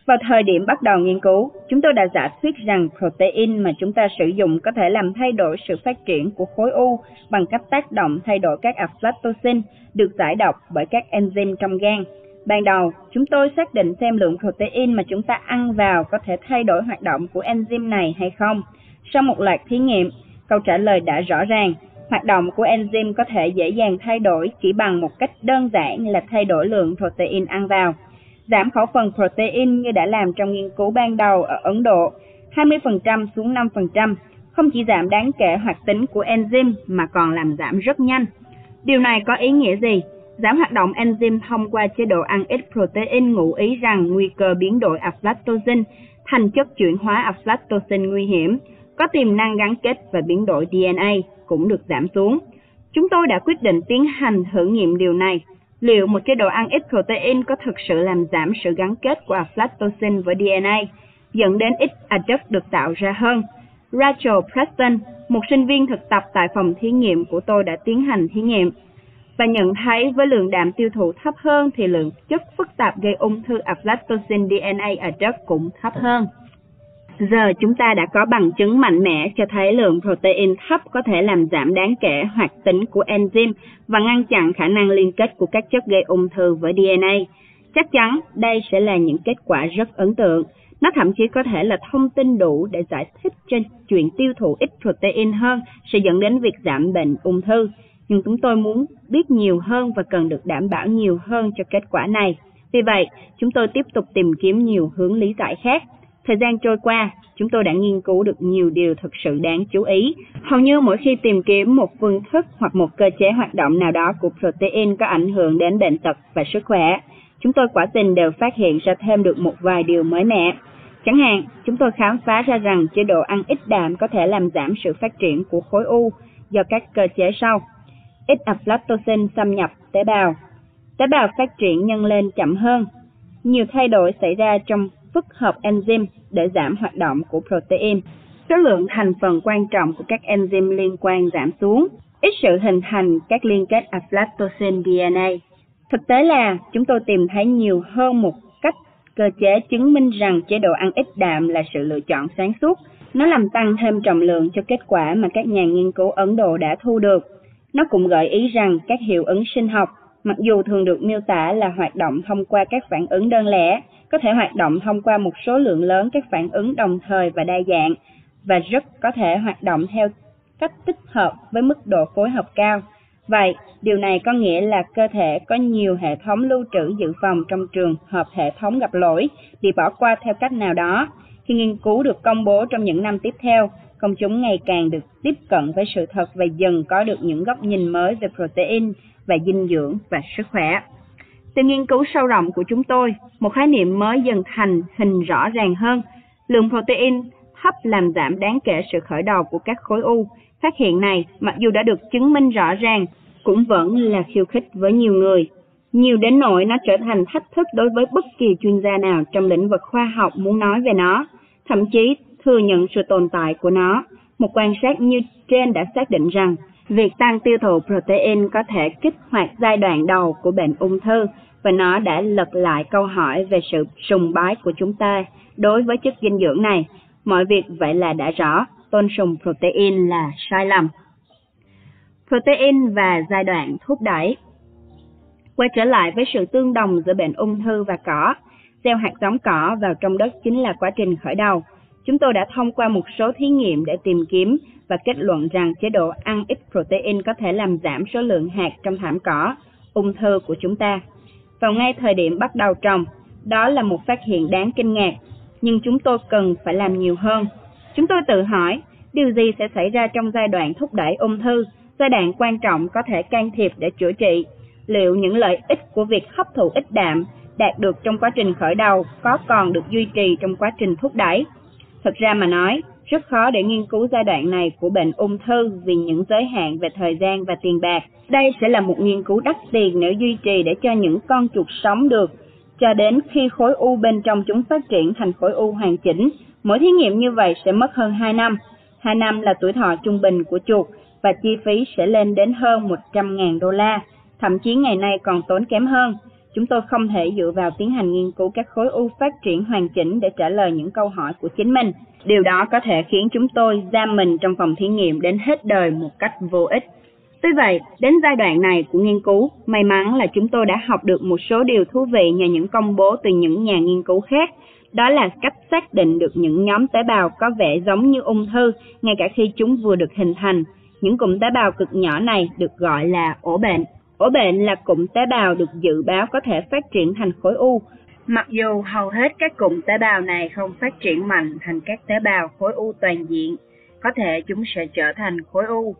Vào thời điểm bắt đầu nghiên cứu, chúng tôi đã giả thuyết rằng protein mà chúng ta sử dụng có thể làm thay đổi sự phát triển của khối u bằng cách tác động thay đổi các aflatoxin được giải độc bởi các enzyme trong gan. Ban đầu, chúng tôi xác định xem lượng protein mà chúng ta ăn vào có thể thay đổi hoạt động của enzyme này hay không. Sau một loạt thí nghiệm, câu trả lời đã rõ ràng. Hoạt động của enzyme có thể dễ dàng thay đổi chỉ bằng một cách đơn giản là thay đổi lượng protein ăn vào. Giảm khẩu phần protein như đã làm trong nghiên cứu ban đầu ở Ấn Độ, 20% xuống 5%, không chỉ giảm đáng kể hoạt tính của enzyme mà còn làm giảm rất nhanh. Điều này có ý nghĩa gì? Giảm hoạt động enzyme thông qua chế độ ăn ít protein ngụ ý rằng nguy cơ biến đổi aflatoxin thành chất chuyển hóa aflatoxin nguy hiểm, có tiềm năng gắn kết và biến đổi DNA cũng được giảm xuống. Chúng tôi đã quyết định tiến hành thử nghiệm điều này. Liệu một chế độ ăn ít protein có thực sự làm giảm sự gắn kết của aflatoxin với DNA, dẫn đến ít adduct được tạo ra hơn? Rachel Preston, một sinh viên thực tập tại phòng thí nghiệm của tôi đã tiến hành thí nghiệm và nhận thấy với lượng đạm tiêu thụ thấp hơn thì lượng chất phức tạp gây ung thư aflatoxin DNA ở đất cũng thấp hơn. Giờ chúng ta đã có bằng chứng mạnh mẽ cho thấy lượng protein thấp có thể làm giảm đáng kể hoạt tính của enzyme và ngăn chặn khả năng liên kết của các chất gây ung thư với DNA. Chắc chắn đây sẽ là những kết quả rất ấn tượng. Nó thậm chí có thể là thông tin đủ để giải thích cho chuyện tiêu thụ ít protein hơn sẽ dẫn đến việc giảm bệnh ung thư. Nhưng chúng tôi muốn biết nhiều hơn và cần được đảm bảo nhiều hơn cho kết quả này. Vì vậy, chúng tôi tiếp tục tìm kiếm nhiều hướng lý giải khác. Thời gian trôi qua, chúng tôi đã nghiên cứu được nhiều điều thực sự đáng chú ý. Hầu như mỗi khi tìm kiếm một phương thức hoặc một cơ chế hoạt động nào đó của protein có ảnh hưởng đến bệnh tật và sức khỏe, chúng tôi quả tình đều phát hiện ra thêm được một vài điều mới mẻ. Chẳng hạn, chúng tôi khám phá ra rằng chế độ ăn ít đạm có thể làm giảm sự phát triển của khối u do các cơ chế sau. Ít aflatoxin xâm nhập tế bào. Tế bào phát triển nhân lên chậm hơn. Nhiều thay đổi xảy ra trong phức hợp enzyme để giảm hoạt động của protein. Số lượng thành phần quan trọng của các enzyme liên quan giảm xuống, ít sự hình thành các liên kết aflatoxin DNA. Thực tế là chúng tôi tìm thấy nhiều hơn một cách cơ chế chứng minh rằng chế độ ăn ít đạm là sự lựa chọn sáng suốt. Nó làm tăng thêm trọng lượng cho kết quả mà các nhà nghiên cứu Ấn Độ đã thu được. Nó cũng gợi ý rằng các hiệu ứng sinh học, mặc dù thường được miêu tả là hoạt động thông qua các phản ứng đơn lẻ, có thể hoạt động thông qua một số lượng lớn các phản ứng đồng thời và đa dạng và rất có thể hoạt động theo cách tích hợp với mức độ phối hợp cao. Vậy, điều này có nghĩa là cơ thể có nhiều hệ thống lưu trữ dự phòng trong trường hợp hệ thống gặp lỗi bị bỏ qua theo cách nào đó. Khi nghiên cứu được công bố trong những năm tiếp theo, công chúng ngày càng được tiếp cận với sự thật và dần có được những góc nhìn mới về protein và dinh dưỡng và sức khỏe. Từ nghiên cứu sâu rộng của chúng tôi, một khái niệm mới dần thành hình rõ ràng hơn. Lượng protein thấp làm giảm đáng kể sự khởi đầu của các khối u. Phát hiện này, mặc dù đã được chứng minh rõ ràng, cũng vẫn là khiêu khích với nhiều người. Nhiều đến nỗi nó trở thành thách thức đối với bất kỳ chuyên gia nào trong lĩnh vực khoa học muốn nói về nó, thậm chí thừa nhận sự tồn tại của nó. Một quan sát như trên đã xác định rằng Việc tăng tiêu thụ protein có thể kích hoạt giai đoạn đầu của bệnh ung thư và nó đã lật lại câu hỏi về sự sùng bái của chúng ta đối với chất dinh dưỡng này. Mọi việc vậy là đã rõ, tôn sùng protein là sai lầm. Protein và giai đoạn thúc đẩy Quay trở lại với sự tương đồng giữa bệnh ung thư và cỏ, gieo hạt giống cỏ vào trong đất chính là quá trình khởi đầu. Chúng tôi đã thông qua một số thí nghiệm để tìm kiếm và kết luận rằng chế độ ăn ít protein có thể làm giảm số lượng hạt trong thảm cỏ, ung thư của chúng ta. Vào ngay thời điểm bắt đầu trồng, đó là một phát hiện đáng kinh ngạc, nhưng chúng tôi cần phải làm nhiều hơn. Chúng tôi tự hỏi, điều gì sẽ xảy ra trong giai đoạn thúc đẩy ung thư, giai đoạn quan trọng có thể can thiệp để chữa trị? Liệu những lợi ích của việc hấp thụ ít đạm đạt được trong quá trình khởi đầu có còn được duy trì trong quá trình thúc đẩy? Thực ra mà nói, rất khó để nghiên cứu giai đoạn này của bệnh ung thư vì những giới hạn về thời gian và tiền bạc. Đây sẽ là một nghiên cứu đắt tiền nếu duy trì để cho những con chuột sống được, cho đến khi khối u bên trong chúng phát triển thành khối u hoàn chỉnh. Mỗi thí nghiệm như vậy sẽ mất hơn 2 năm. 2 năm là tuổi thọ trung bình của chuột và chi phí sẽ lên đến hơn 100.000 đô la, thậm chí ngày nay còn tốn kém hơn. Chúng tôi không thể dựa vào tiến hành nghiên cứu các khối u phát triển hoàn chỉnh để trả lời những câu hỏi của chính mình. Điều đó có thể khiến chúng tôi giam mình trong phòng thí nghiệm đến hết đời một cách vô ích. Tuy vậy, đến giai đoạn này của nghiên cứu, may mắn là chúng tôi đã học được một số điều thú vị nhờ những công bố từ những nhà nghiên cứu khác. Đó là cách xác định được những nhóm tế bào có vẻ giống như ung thư ngay cả khi chúng vừa được hình thành. Những cụm tế bào cực nhỏ này được gọi là ổ bệnh. Ổ bệnh là cụm tế bào được dự báo có thể phát triển thành khối u. Mặc dù hầu hết các cụm tế bào này không phát triển mạnh thành các tế bào khối u toàn diện, có thể chúng sẽ trở thành khối u.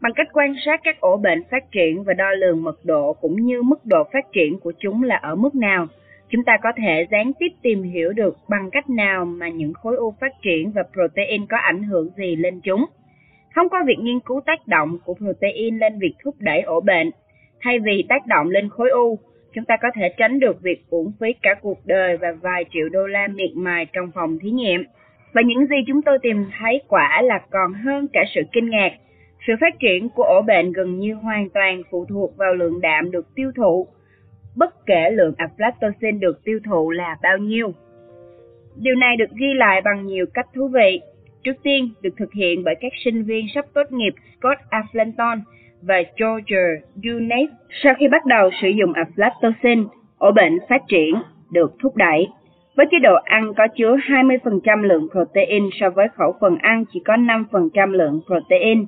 Bằng cách quan sát các ổ bệnh phát triển và đo lường mật độ cũng như mức độ phát triển của chúng là ở mức nào, chúng ta có thể gián tiếp tìm hiểu được bằng cách nào mà những khối u phát triển và protein có ảnh hưởng gì lên chúng. Thông qua việc nghiên cứu tác động của protein lên việc thúc đẩy ổ bệnh, Thay vì tác động lên khối u, chúng ta có thể tránh được việc uổng phí cả cuộc đời và vài triệu đô la miệt mài trong phòng thí nghiệm. Và những gì chúng tôi tìm thấy quả là còn hơn cả sự kinh ngạc. Sự phát triển của ổ bệnh gần như hoàn toàn phụ thuộc vào lượng đạm được tiêu thụ, bất kể lượng aflatoxin được tiêu thụ là bao nhiêu. Điều này được ghi lại bằng nhiều cách thú vị. Trước tiên, được thực hiện bởi các sinh viên sắp tốt nghiệp Scott Aflenton và George Unet. Sau khi bắt đầu sử dụng aflatoxin, ổ bệnh phát triển được thúc đẩy. Với chế độ ăn có chứa 20% lượng protein so với khẩu phần ăn chỉ có 5% lượng protein.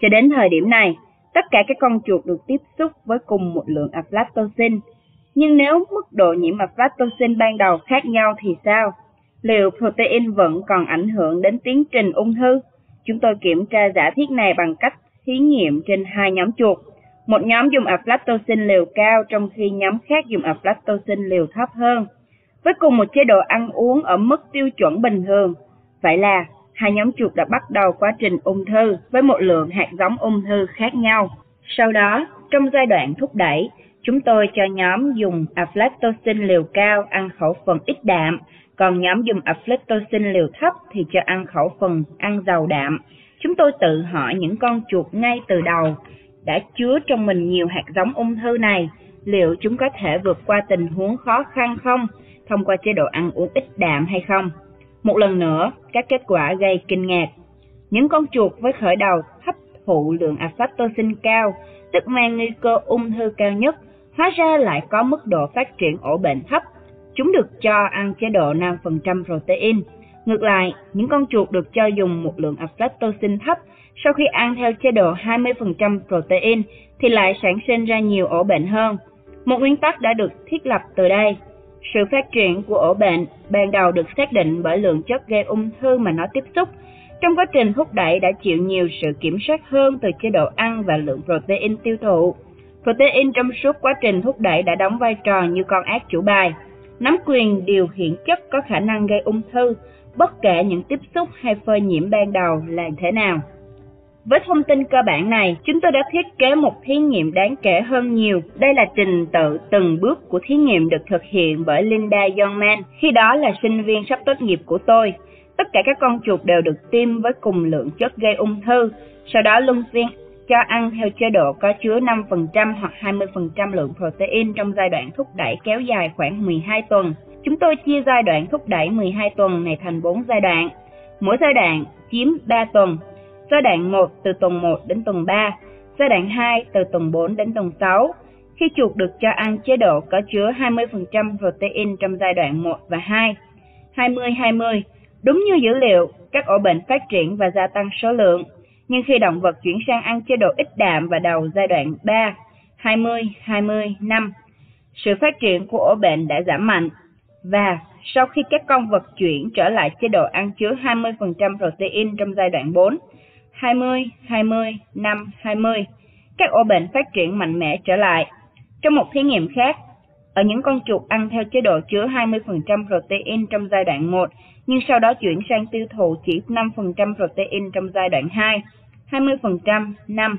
Cho đến thời điểm này, tất cả các con chuột được tiếp xúc với cùng một lượng aflatoxin. Nhưng nếu mức độ nhiễm aflatoxin ban đầu khác nhau thì sao? Liệu protein vẫn còn ảnh hưởng đến tiến trình ung thư? Chúng tôi kiểm tra giả thiết này bằng cách thí nghiệm trên hai nhóm chuột. Một nhóm dùng aflatoxin liều cao trong khi nhóm khác dùng aflatoxin liều thấp hơn. Với cùng một chế độ ăn uống ở mức tiêu chuẩn bình thường, vậy là hai nhóm chuột đã bắt đầu quá trình ung thư với một lượng hạt giống ung thư khác nhau. Sau đó, trong giai đoạn thúc đẩy, chúng tôi cho nhóm dùng aflatoxin liều cao ăn khẩu phần ít đạm, còn nhóm dùng aflatoxin liều thấp thì cho ăn khẩu phần ăn giàu đạm. Chúng tôi tự hỏi những con chuột ngay từ đầu đã chứa trong mình nhiều hạt giống ung thư này, liệu chúng có thể vượt qua tình huống khó khăn không, thông qua chế độ ăn uống ít đạm hay không? Một lần nữa, các kết quả gây kinh ngạc. Những con chuột với khởi đầu hấp thụ lượng aflatoxin cao, tức mang nguy cơ ung thư cao nhất, hóa ra lại có mức độ phát triển ổ bệnh thấp. Chúng được cho ăn chế độ 5% protein, Ngược lại, những con chuột được cho dùng một lượng aflatoxin thấp sau khi ăn theo chế độ 20% protein thì lại sản sinh ra nhiều ổ bệnh hơn. Một nguyên tắc đã được thiết lập từ đây. Sự phát triển của ổ bệnh ban đầu được xác định bởi lượng chất gây ung thư mà nó tiếp xúc. Trong quá trình thúc đẩy đã chịu nhiều sự kiểm soát hơn từ chế độ ăn và lượng protein tiêu thụ. Protein trong suốt quá trình thúc đẩy đã đóng vai trò như con ác chủ bài, nắm quyền điều khiển chất có khả năng gây ung thư bất kể những tiếp xúc hay phơi nhiễm ban đầu là thế nào. Với thông tin cơ bản này, chúng tôi đã thiết kế một thí nghiệm đáng kể hơn nhiều. Đây là trình tự từng bước của thí nghiệm được thực hiện bởi Linda Youngman, khi đó là sinh viên sắp tốt nghiệp của tôi. Tất cả các con chuột đều được tiêm với cùng lượng chất gây ung thư, sau đó luân phiên cho ăn theo chế độ có chứa 5% hoặc 20% lượng protein trong giai đoạn thúc đẩy kéo dài khoảng 12 tuần. Chúng tôi chia giai đoạn thúc đẩy 12 tuần này thành 4 giai đoạn. Mỗi giai đoạn chiếm 3 tuần. Giai đoạn 1 từ tuần 1 đến tuần 3, giai đoạn 2 từ tuần 4 đến tuần 6. Khi chuột được cho ăn chế độ có chứa 20% protein trong giai đoạn 1 và 2. 20-20, đúng như dữ liệu, các ổ bệnh phát triển và gia tăng số lượng. Nhưng khi động vật chuyển sang ăn chế độ ít đạm và đầu giai đoạn 3, 20-20-5, sự phát triển của ổ bệnh đã giảm mạnh và sau khi các con vật chuyển trở lại chế độ ăn chứa 20% protein trong giai đoạn 4, 20, 20, 5, 20, các ổ bệnh phát triển mạnh mẽ trở lại. Trong một thí nghiệm khác, ở những con chuột ăn theo chế độ chứa 20% protein trong giai đoạn 1, nhưng sau đó chuyển sang tiêu thụ chỉ 5% protein trong giai đoạn 2, 20%, 5.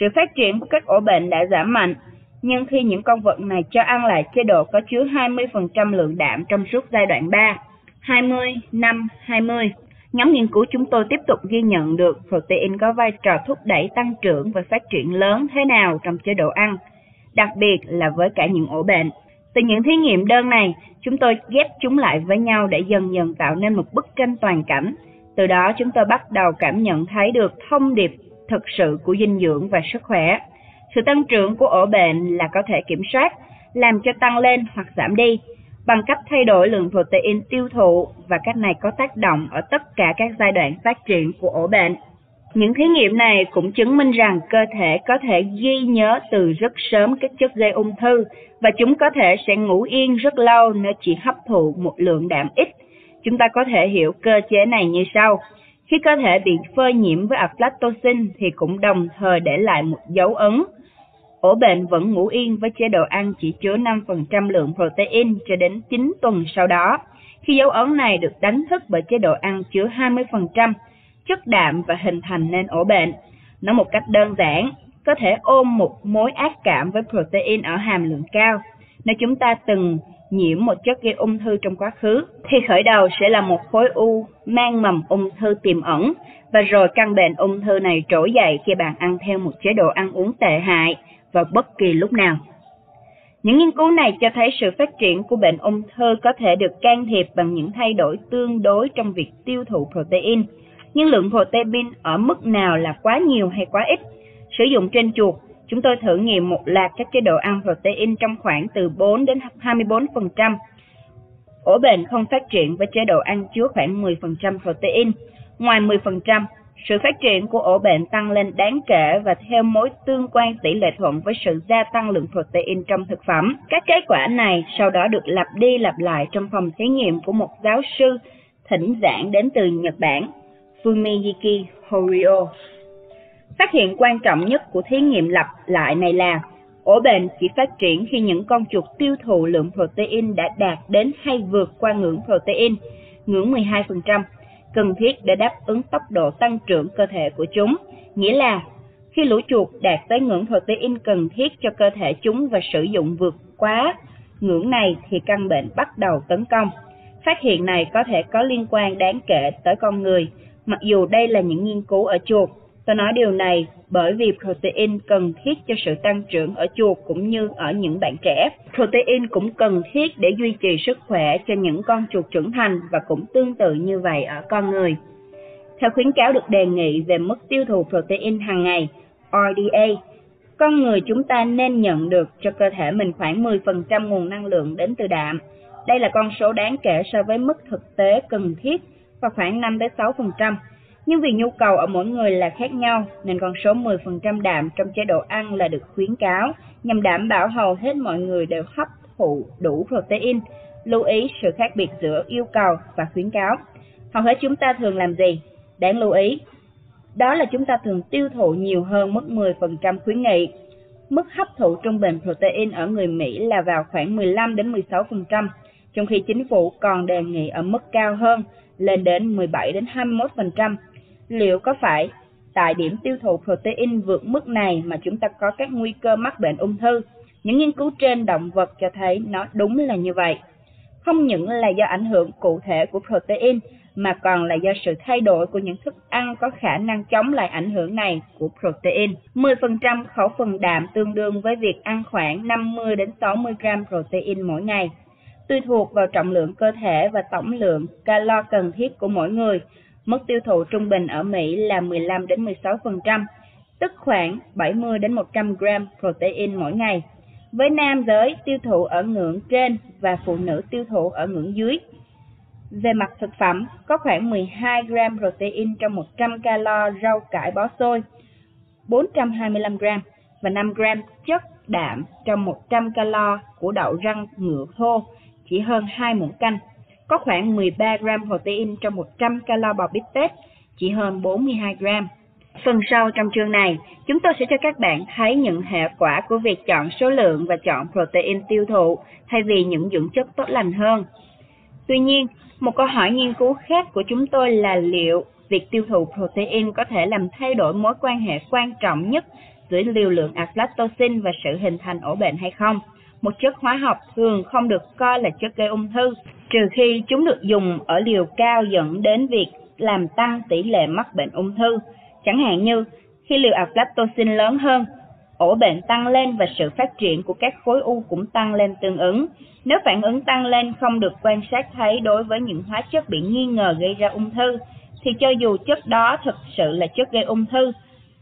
Sự phát triển của các ổ bệnh đã giảm mạnh nhưng khi những con vật này cho ăn lại chế độ có chứa 20% lượng đạm trong suốt giai đoạn 3, 20, 5, 20. Nhóm nghiên cứu chúng tôi tiếp tục ghi nhận được protein có vai trò thúc đẩy tăng trưởng và phát triển lớn thế nào trong chế độ ăn, đặc biệt là với cả những ổ bệnh. Từ những thí nghiệm đơn này, chúng tôi ghép chúng lại với nhau để dần dần tạo nên một bức tranh toàn cảnh. Từ đó chúng tôi bắt đầu cảm nhận thấy được thông điệp thực sự của dinh dưỡng và sức khỏe. Sự tăng trưởng của ổ bệnh là có thể kiểm soát, làm cho tăng lên hoặc giảm đi bằng cách thay đổi lượng protein tiêu thụ và cách này có tác động ở tất cả các giai đoạn phát triển của ổ bệnh. Những thí nghiệm này cũng chứng minh rằng cơ thể có thể ghi nhớ từ rất sớm các chất gây ung thư và chúng có thể sẽ ngủ yên rất lâu nếu chỉ hấp thụ một lượng đạm ít. Chúng ta có thể hiểu cơ chế này như sau. Khi cơ thể bị phơi nhiễm với aflatoxin thì cũng đồng thời để lại một dấu ấn Ổ bệnh vẫn ngủ yên với chế độ ăn chỉ chứa 5% lượng protein cho đến 9 tuần sau đó, khi dấu ấn này được đánh thức bởi chế độ ăn chứa 20% chất đạm và hình thành nên ổ bệnh. Nói một cách đơn giản, có thể ôm một mối ác cảm với protein ở hàm lượng cao. Nếu chúng ta từng nhiễm một chất gây ung thư trong quá khứ, thì khởi đầu sẽ là một khối u mang mầm ung thư tiềm ẩn, và rồi căn bệnh ung thư này trỗi dậy khi bạn ăn theo một chế độ ăn uống tệ hại vào bất kỳ lúc nào. Những nghiên cứu này cho thấy sự phát triển của bệnh ung thư có thể được can thiệp bằng những thay đổi tương đối trong việc tiêu thụ protein. Nhưng lượng protein ở mức nào là quá nhiều hay quá ít? Sử dụng trên chuột, chúng tôi thử nghiệm một loạt các chế độ ăn protein trong khoảng từ 4 đến 24%. Ổ bệnh không phát triển với chế độ ăn chứa khoảng 10% protein. Ngoài 10%, sự phát triển của ổ bệnh tăng lên đáng kể và theo mối tương quan tỷ lệ thuận với sự gia tăng lượng protein trong thực phẩm. Các kết quả này sau đó được lặp đi lặp lại trong phòng thí nghiệm của một giáo sư thỉnh giảng đến từ Nhật Bản, Fumiyuki Horio. Phát hiện quan trọng nhất của thí nghiệm lặp lại này là ổ bệnh chỉ phát triển khi những con chuột tiêu thụ lượng protein đã đạt đến hay vượt qua ngưỡng protein, ngưỡng 12%, cần thiết để đáp ứng tốc độ tăng trưởng cơ thể của chúng. Nghĩa là, khi lũ chuột đạt tới ngưỡng protein cần thiết cho cơ thể chúng và sử dụng vượt quá ngưỡng này thì căn bệnh bắt đầu tấn công. Phát hiện này có thể có liên quan đáng kể tới con người, mặc dù đây là những nghiên cứu ở chuột. Tôi nói điều này bởi vì protein cần thiết cho sự tăng trưởng ở chuột cũng như ở những bạn trẻ. Protein cũng cần thiết để duy trì sức khỏe cho những con chuột trưởng thành và cũng tương tự như vậy ở con người. Theo khuyến cáo được đề nghị về mức tiêu thụ protein hàng ngày, RDA, con người chúng ta nên nhận được cho cơ thể mình khoảng 10% nguồn năng lượng đến từ đạm. Đây là con số đáng kể so với mức thực tế cần thiết và khoảng 5 6% nhưng vì nhu cầu ở mỗi người là khác nhau nên con số 10% đạm trong chế độ ăn là được khuyến cáo nhằm đảm bảo hầu hết mọi người đều hấp thụ đủ protein. Lưu ý sự khác biệt giữa yêu cầu và khuyến cáo. Hầu hết chúng ta thường làm gì? Đáng lưu ý, đó là chúng ta thường tiêu thụ nhiều hơn mức 10% khuyến nghị. Mức hấp thụ trung bình protein ở người Mỹ là vào khoảng 15 đến 16%, trong khi chính phủ còn đề nghị ở mức cao hơn, lên đến 17 đến 21%. Liệu có phải tại điểm tiêu thụ protein vượt mức này mà chúng ta có các nguy cơ mắc bệnh ung thư? Những nghiên cứu trên động vật cho thấy nó đúng là như vậy. Không những là do ảnh hưởng cụ thể của protein mà còn là do sự thay đổi của những thức ăn có khả năng chống lại ảnh hưởng này của protein. 10% khẩu phần đạm tương đương với việc ăn khoảng 50 đến 60 gram protein mỗi ngày. Tùy thuộc vào trọng lượng cơ thể và tổng lượng calo cần thiết của mỗi người, Mức tiêu thụ trung bình ở Mỹ là 15 đến 16%, tức khoảng 70 đến 100 gram protein mỗi ngày. Với nam giới tiêu thụ ở ngưỡng trên và phụ nữ tiêu thụ ở ngưỡng dưới. Về mặt thực phẩm, có khoảng 12 gram protein trong 100 calo rau cải bó xôi, 425 gram và 5 gram chất đạm trong 100 calo của đậu răng ngựa thô, chỉ hơn 2 muỗng canh có khoảng 13 gram protein trong 100 calo bò bít tết, chỉ hơn 42 gram. Phần sau trong chương này, chúng tôi sẽ cho các bạn thấy những hệ quả của việc chọn số lượng và chọn protein tiêu thụ thay vì những dưỡng chất tốt lành hơn. Tuy nhiên, một câu hỏi nghiên cứu khác của chúng tôi là liệu việc tiêu thụ protein có thể làm thay đổi mối quan hệ quan trọng nhất giữa liều lượng aflatoxin và sự hình thành ổ bệnh hay không? Một chất hóa học thường không được coi là chất gây ung thư, trừ khi chúng được dùng ở liều cao dẫn đến việc làm tăng tỷ lệ mắc bệnh ung thư. Chẳng hạn như khi liều aflatoxin lớn hơn, ổ bệnh tăng lên và sự phát triển của các khối u cũng tăng lên tương ứng. Nếu phản ứng tăng lên không được quan sát thấy đối với những hóa chất bị nghi ngờ gây ra ung thư, thì cho dù chất đó thực sự là chất gây ung thư,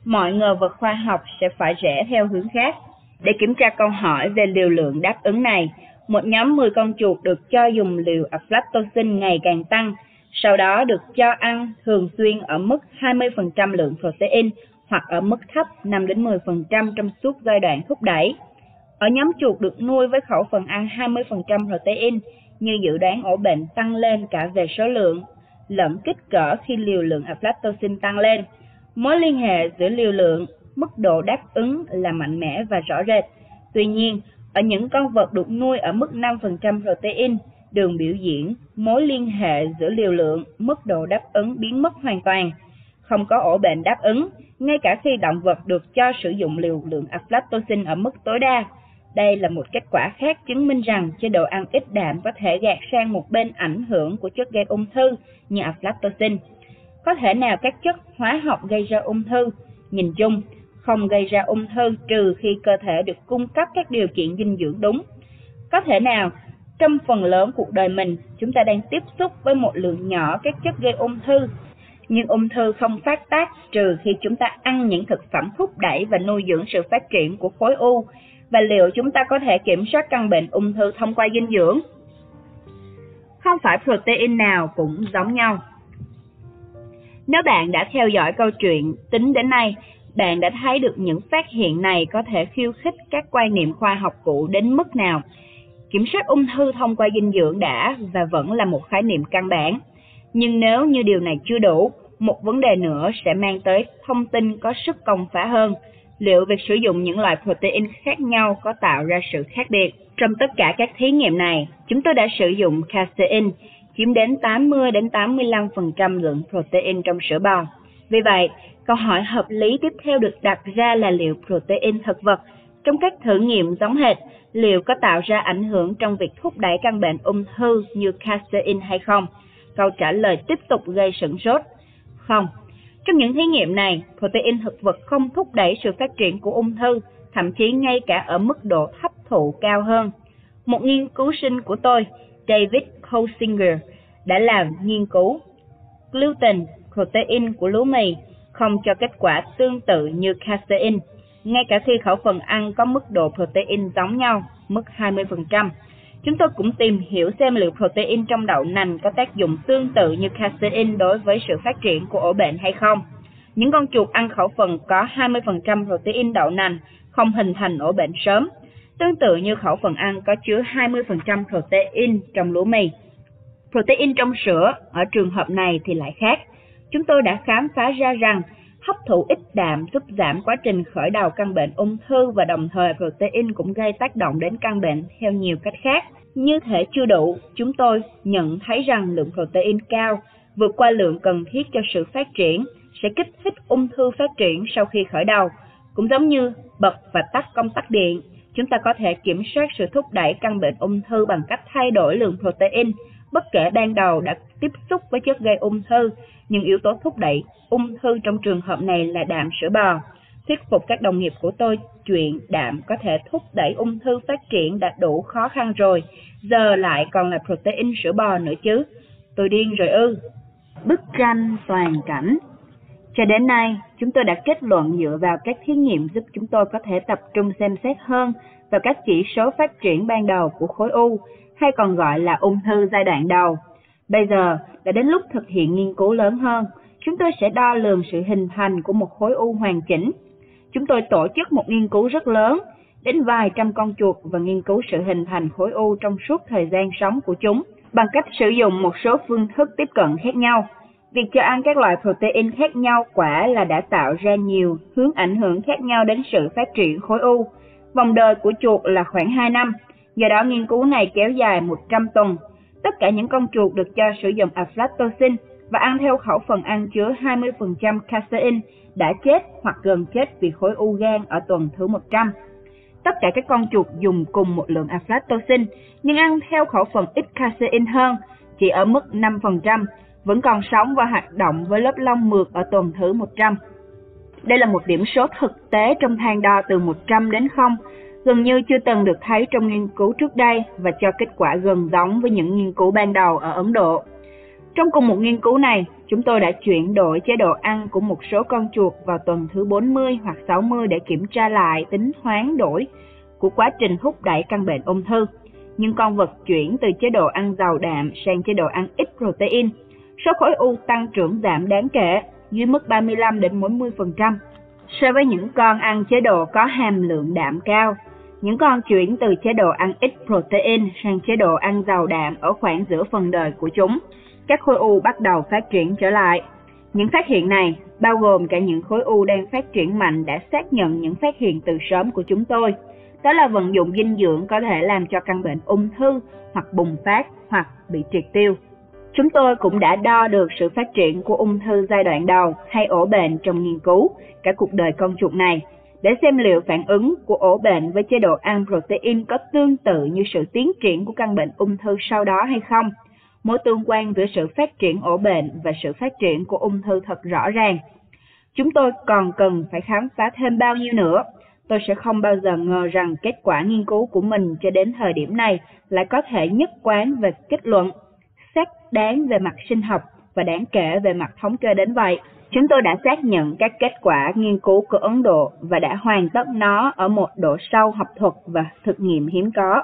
mọi ngờ vật khoa học sẽ phải rẽ theo hướng khác. Để kiểm tra câu hỏi về liều lượng đáp ứng này, một nhóm 10 con chuột được cho dùng liều aflatoxin ngày càng tăng, sau đó được cho ăn thường xuyên ở mức 20% lượng protein hoặc ở mức thấp 5 đến 10% trong suốt giai đoạn thúc đẩy. Ở nhóm chuột được nuôi với khẩu phần ăn 20% protein, như dự đoán ổ bệnh tăng lên cả về số lượng lẫn kích cỡ khi liều lượng aflatoxin tăng lên. Mối liên hệ giữa liều lượng, mức độ đáp ứng là mạnh mẽ và rõ rệt. Tuy nhiên, ở những con vật được nuôi ở mức 5% protein, đường biểu diễn, mối liên hệ giữa liều lượng, mức độ đáp ứng biến mất hoàn toàn. không có ổ bệnh đáp ứng, ngay cả khi động vật được cho sử dụng liều lượng aflatoxin ở mức tối đa. Đây là một kết quả khác chứng minh rằng chế độ ăn ít đạm có thể gạt sang một bên ảnh hưởng của chất gây ung thư như aflatoxin. Có thể nào các chất hóa học gây ra ung thư? Nhìn chung, không gây ra um ung thư trừ khi cơ thể được cung cấp các điều kiện dinh dưỡng đúng. Có thể nào trong phần lớn cuộc đời mình, chúng ta đang tiếp xúc với một lượng nhỏ các chất gây ung thư, nhưng ung thư không phát tác trừ khi chúng ta ăn những thực phẩm thúc đẩy và nuôi dưỡng sự phát triển của khối u. Và liệu chúng ta có thể kiểm soát căn bệnh ung thư thông qua dinh dưỡng? Không phải protein nào cũng giống nhau. Nếu bạn đã theo dõi câu chuyện tính đến nay, bạn đã thấy được những phát hiện này có thể khiêu khích các quan niệm khoa học cũ đến mức nào Kiểm soát ung thư thông qua dinh dưỡng đã và vẫn là một khái niệm căn bản. Nhưng nếu như điều này chưa đủ, một vấn đề nữa sẽ mang tới thông tin có sức công phá hơn. Liệu việc sử dụng những loại protein khác nhau có tạo ra sự khác biệt? Trong tất cả các thí nghiệm này, chúng tôi đã sử dụng casein, chiếm đến 80 đến 85% lượng protein trong sữa bò. Vì vậy, câu hỏi hợp lý tiếp theo được đặt ra là liệu protein thực vật trong các thử nghiệm giống hệt, liệu có tạo ra ảnh hưởng trong việc thúc đẩy căn bệnh ung thư như casein hay không? Câu trả lời tiếp tục gây sửng sốt. Không. Trong những thí nghiệm này, protein thực vật không thúc đẩy sự phát triển của ung thư, thậm chí ngay cả ở mức độ hấp thụ cao hơn. Một nghiên cứu sinh của tôi, David Kolsinger, đã làm nghiên cứu gluten, protein của lúa mì, không cho kết quả tương tự như casein ngay cả khi khẩu phần ăn có mức độ protein giống nhau, mức 20%. Chúng tôi cũng tìm hiểu xem liệu protein trong đậu nành có tác dụng tương tự như casein đối với sự phát triển của ổ bệnh hay không. Những con chuột ăn khẩu phần có 20% protein đậu nành không hình thành ổ bệnh sớm, tương tự như khẩu phần ăn có chứa 20% protein trong lúa mì. Protein trong sữa ở trường hợp này thì lại khác. Chúng tôi đã khám phá ra rằng hấp thụ ít đạm giúp giảm quá trình khởi đầu căn bệnh ung thư và đồng thời protein cũng gây tác động đến căn bệnh theo nhiều cách khác. Như thể chưa đủ, chúng tôi nhận thấy rằng lượng protein cao vượt qua lượng cần thiết cho sự phát triển sẽ kích thích ung thư phát triển sau khi khởi đầu. Cũng giống như bật và tắt công tắc điện, chúng ta có thể kiểm soát sự thúc đẩy căn bệnh ung thư bằng cách thay đổi lượng protein bất kể ban đầu đã tiếp xúc với chất gây ung thư, nhưng yếu tố thúc đẩy ung thư trong trường hợp này là đạm sữa bò. Thuyết phục các đồng nghiệp của tôi chuyện đạm có thể thúc đẩy ung thư phát triển đã đủ khó khăn rồi, giờ lại còn là protein sữa bò nữa chứ. Tôi điên rồi ư. Bức tranh toàn cảnh cho đến nay, chúng tôi đã kết luận dựa vào các thí nghiệm giúp chúng tôi có thể tập trung xem xét hơn vào các chỉ số phát triển ban đầu của khối u, hay còn gọi là ung thư giai đoạn đầu. Bây giờ đã đến lúc thực hiện nghiên cứu lớn hơn, chúng tôi sẽ đo lường sự hình thành của một khối u hoàn chỉnh. Chúng tôi tổ chức một nghiên cứu rất lớn, đến vài trăm con chuột và nghiên cứu sự hình thành khối u trong suốt thời gian sống của chúng bằng cách sử dụng một số phương thức tiếp cận khác nhau. Việc cho ăn các loại protein khác nhau quả là đã tạo ra nhiều hướng ảnh hưởng khác nhau đến sự phát triển khối u. Vòng đời của chuột là khoảng 2 năm, Do đó nghiên cứu này kéo dài 100 tuần. Tất cả những con chuột được cho sử dụng aflatoxin và ăn theo khẩu phần ăn chứa 20% casein đã chết hoặc gần chết vì khối u gan ở tuần thứ 100. Tất cả các con chuột dùng cùng một lượng aflatoxin nhưng ăn theo khẩu phần ít casein hơn, chỉ ở mức 5%, vẫn còn sống và hoạt động với lớp lông mượt ở tuần thứ 100. Đây là một điểm số thực tế trong thang đo từ 100 đến 0 gần như chưa từng được thấy trong nghiên cứu trước đây và cho kết quả gần giống với những nghiên cứu ban đầu ở Ấn Độ. Trong cùng một nghiên cứu này, chúng tôi đã chuyển đổi chế độ ăn của một số con chuột vào tuần thứ 40 hoặc 60 để kiểm tra lại tính hoán đổi của quá trình thúc đẩy căn bệnh ung thư. Nhưng con vật chuyển từ chế độ ăn giàu đạm sang chế độ ăn ít protein, số khối u tăng trưởng giảm đáng kể, dưới mức 35 đến 40% so với những con ăn chế độ có hàm lượng đạm cao. Những con chuyển từ chế độ ăn ít protein sang chế độ ăn giàu đạm ở khoảng giữa phần đời của chúng. Các khối u bắt đầu phát triển trở lại. Những phát hiện này, bao gồm cả những khối u đang phát triển mạnh đã xác nhận những phát hiện từ sớm của chúng tôi. Đó là vận dụng dinh dưỡng có thể làm cho căn bệnh ung thư hoặc bùng phát hoặc bị triệt tiêu. Chúng tôi cũng đã đo được sự phát triển của ung thư giai đoạn đầu hay ổ bệnh trong nghiên cứu cả cuộc đời con chuột này để xem liệu phản ứng của ổ bệnh với chế độ ăn protein có tương tự như sự tiến triển của căn bệnh ung thư sau đó hay không. Mối tương quan giữa sự phát triển ổ bệnh và sự phát triển của ung thư thật rõ ràng. Chúng tôi còn cần phải khám phá thêm bao nhiêu nữa. Tôi sẽ không bao giờ ngờ rằng kết quả nghiên cứu của mình cho đến thời điểm này lại có thể nhất quán về kết luận, xác đáng về mặt sinh học và đáng kể về mặt thống kê đến vậy. Chúng tôi đã xác nhận các kết quả nghiên cứu của Ấn Độ và đã hoàn tất nó ở một độ sâu học thuật và thực nghiệm hiếm có.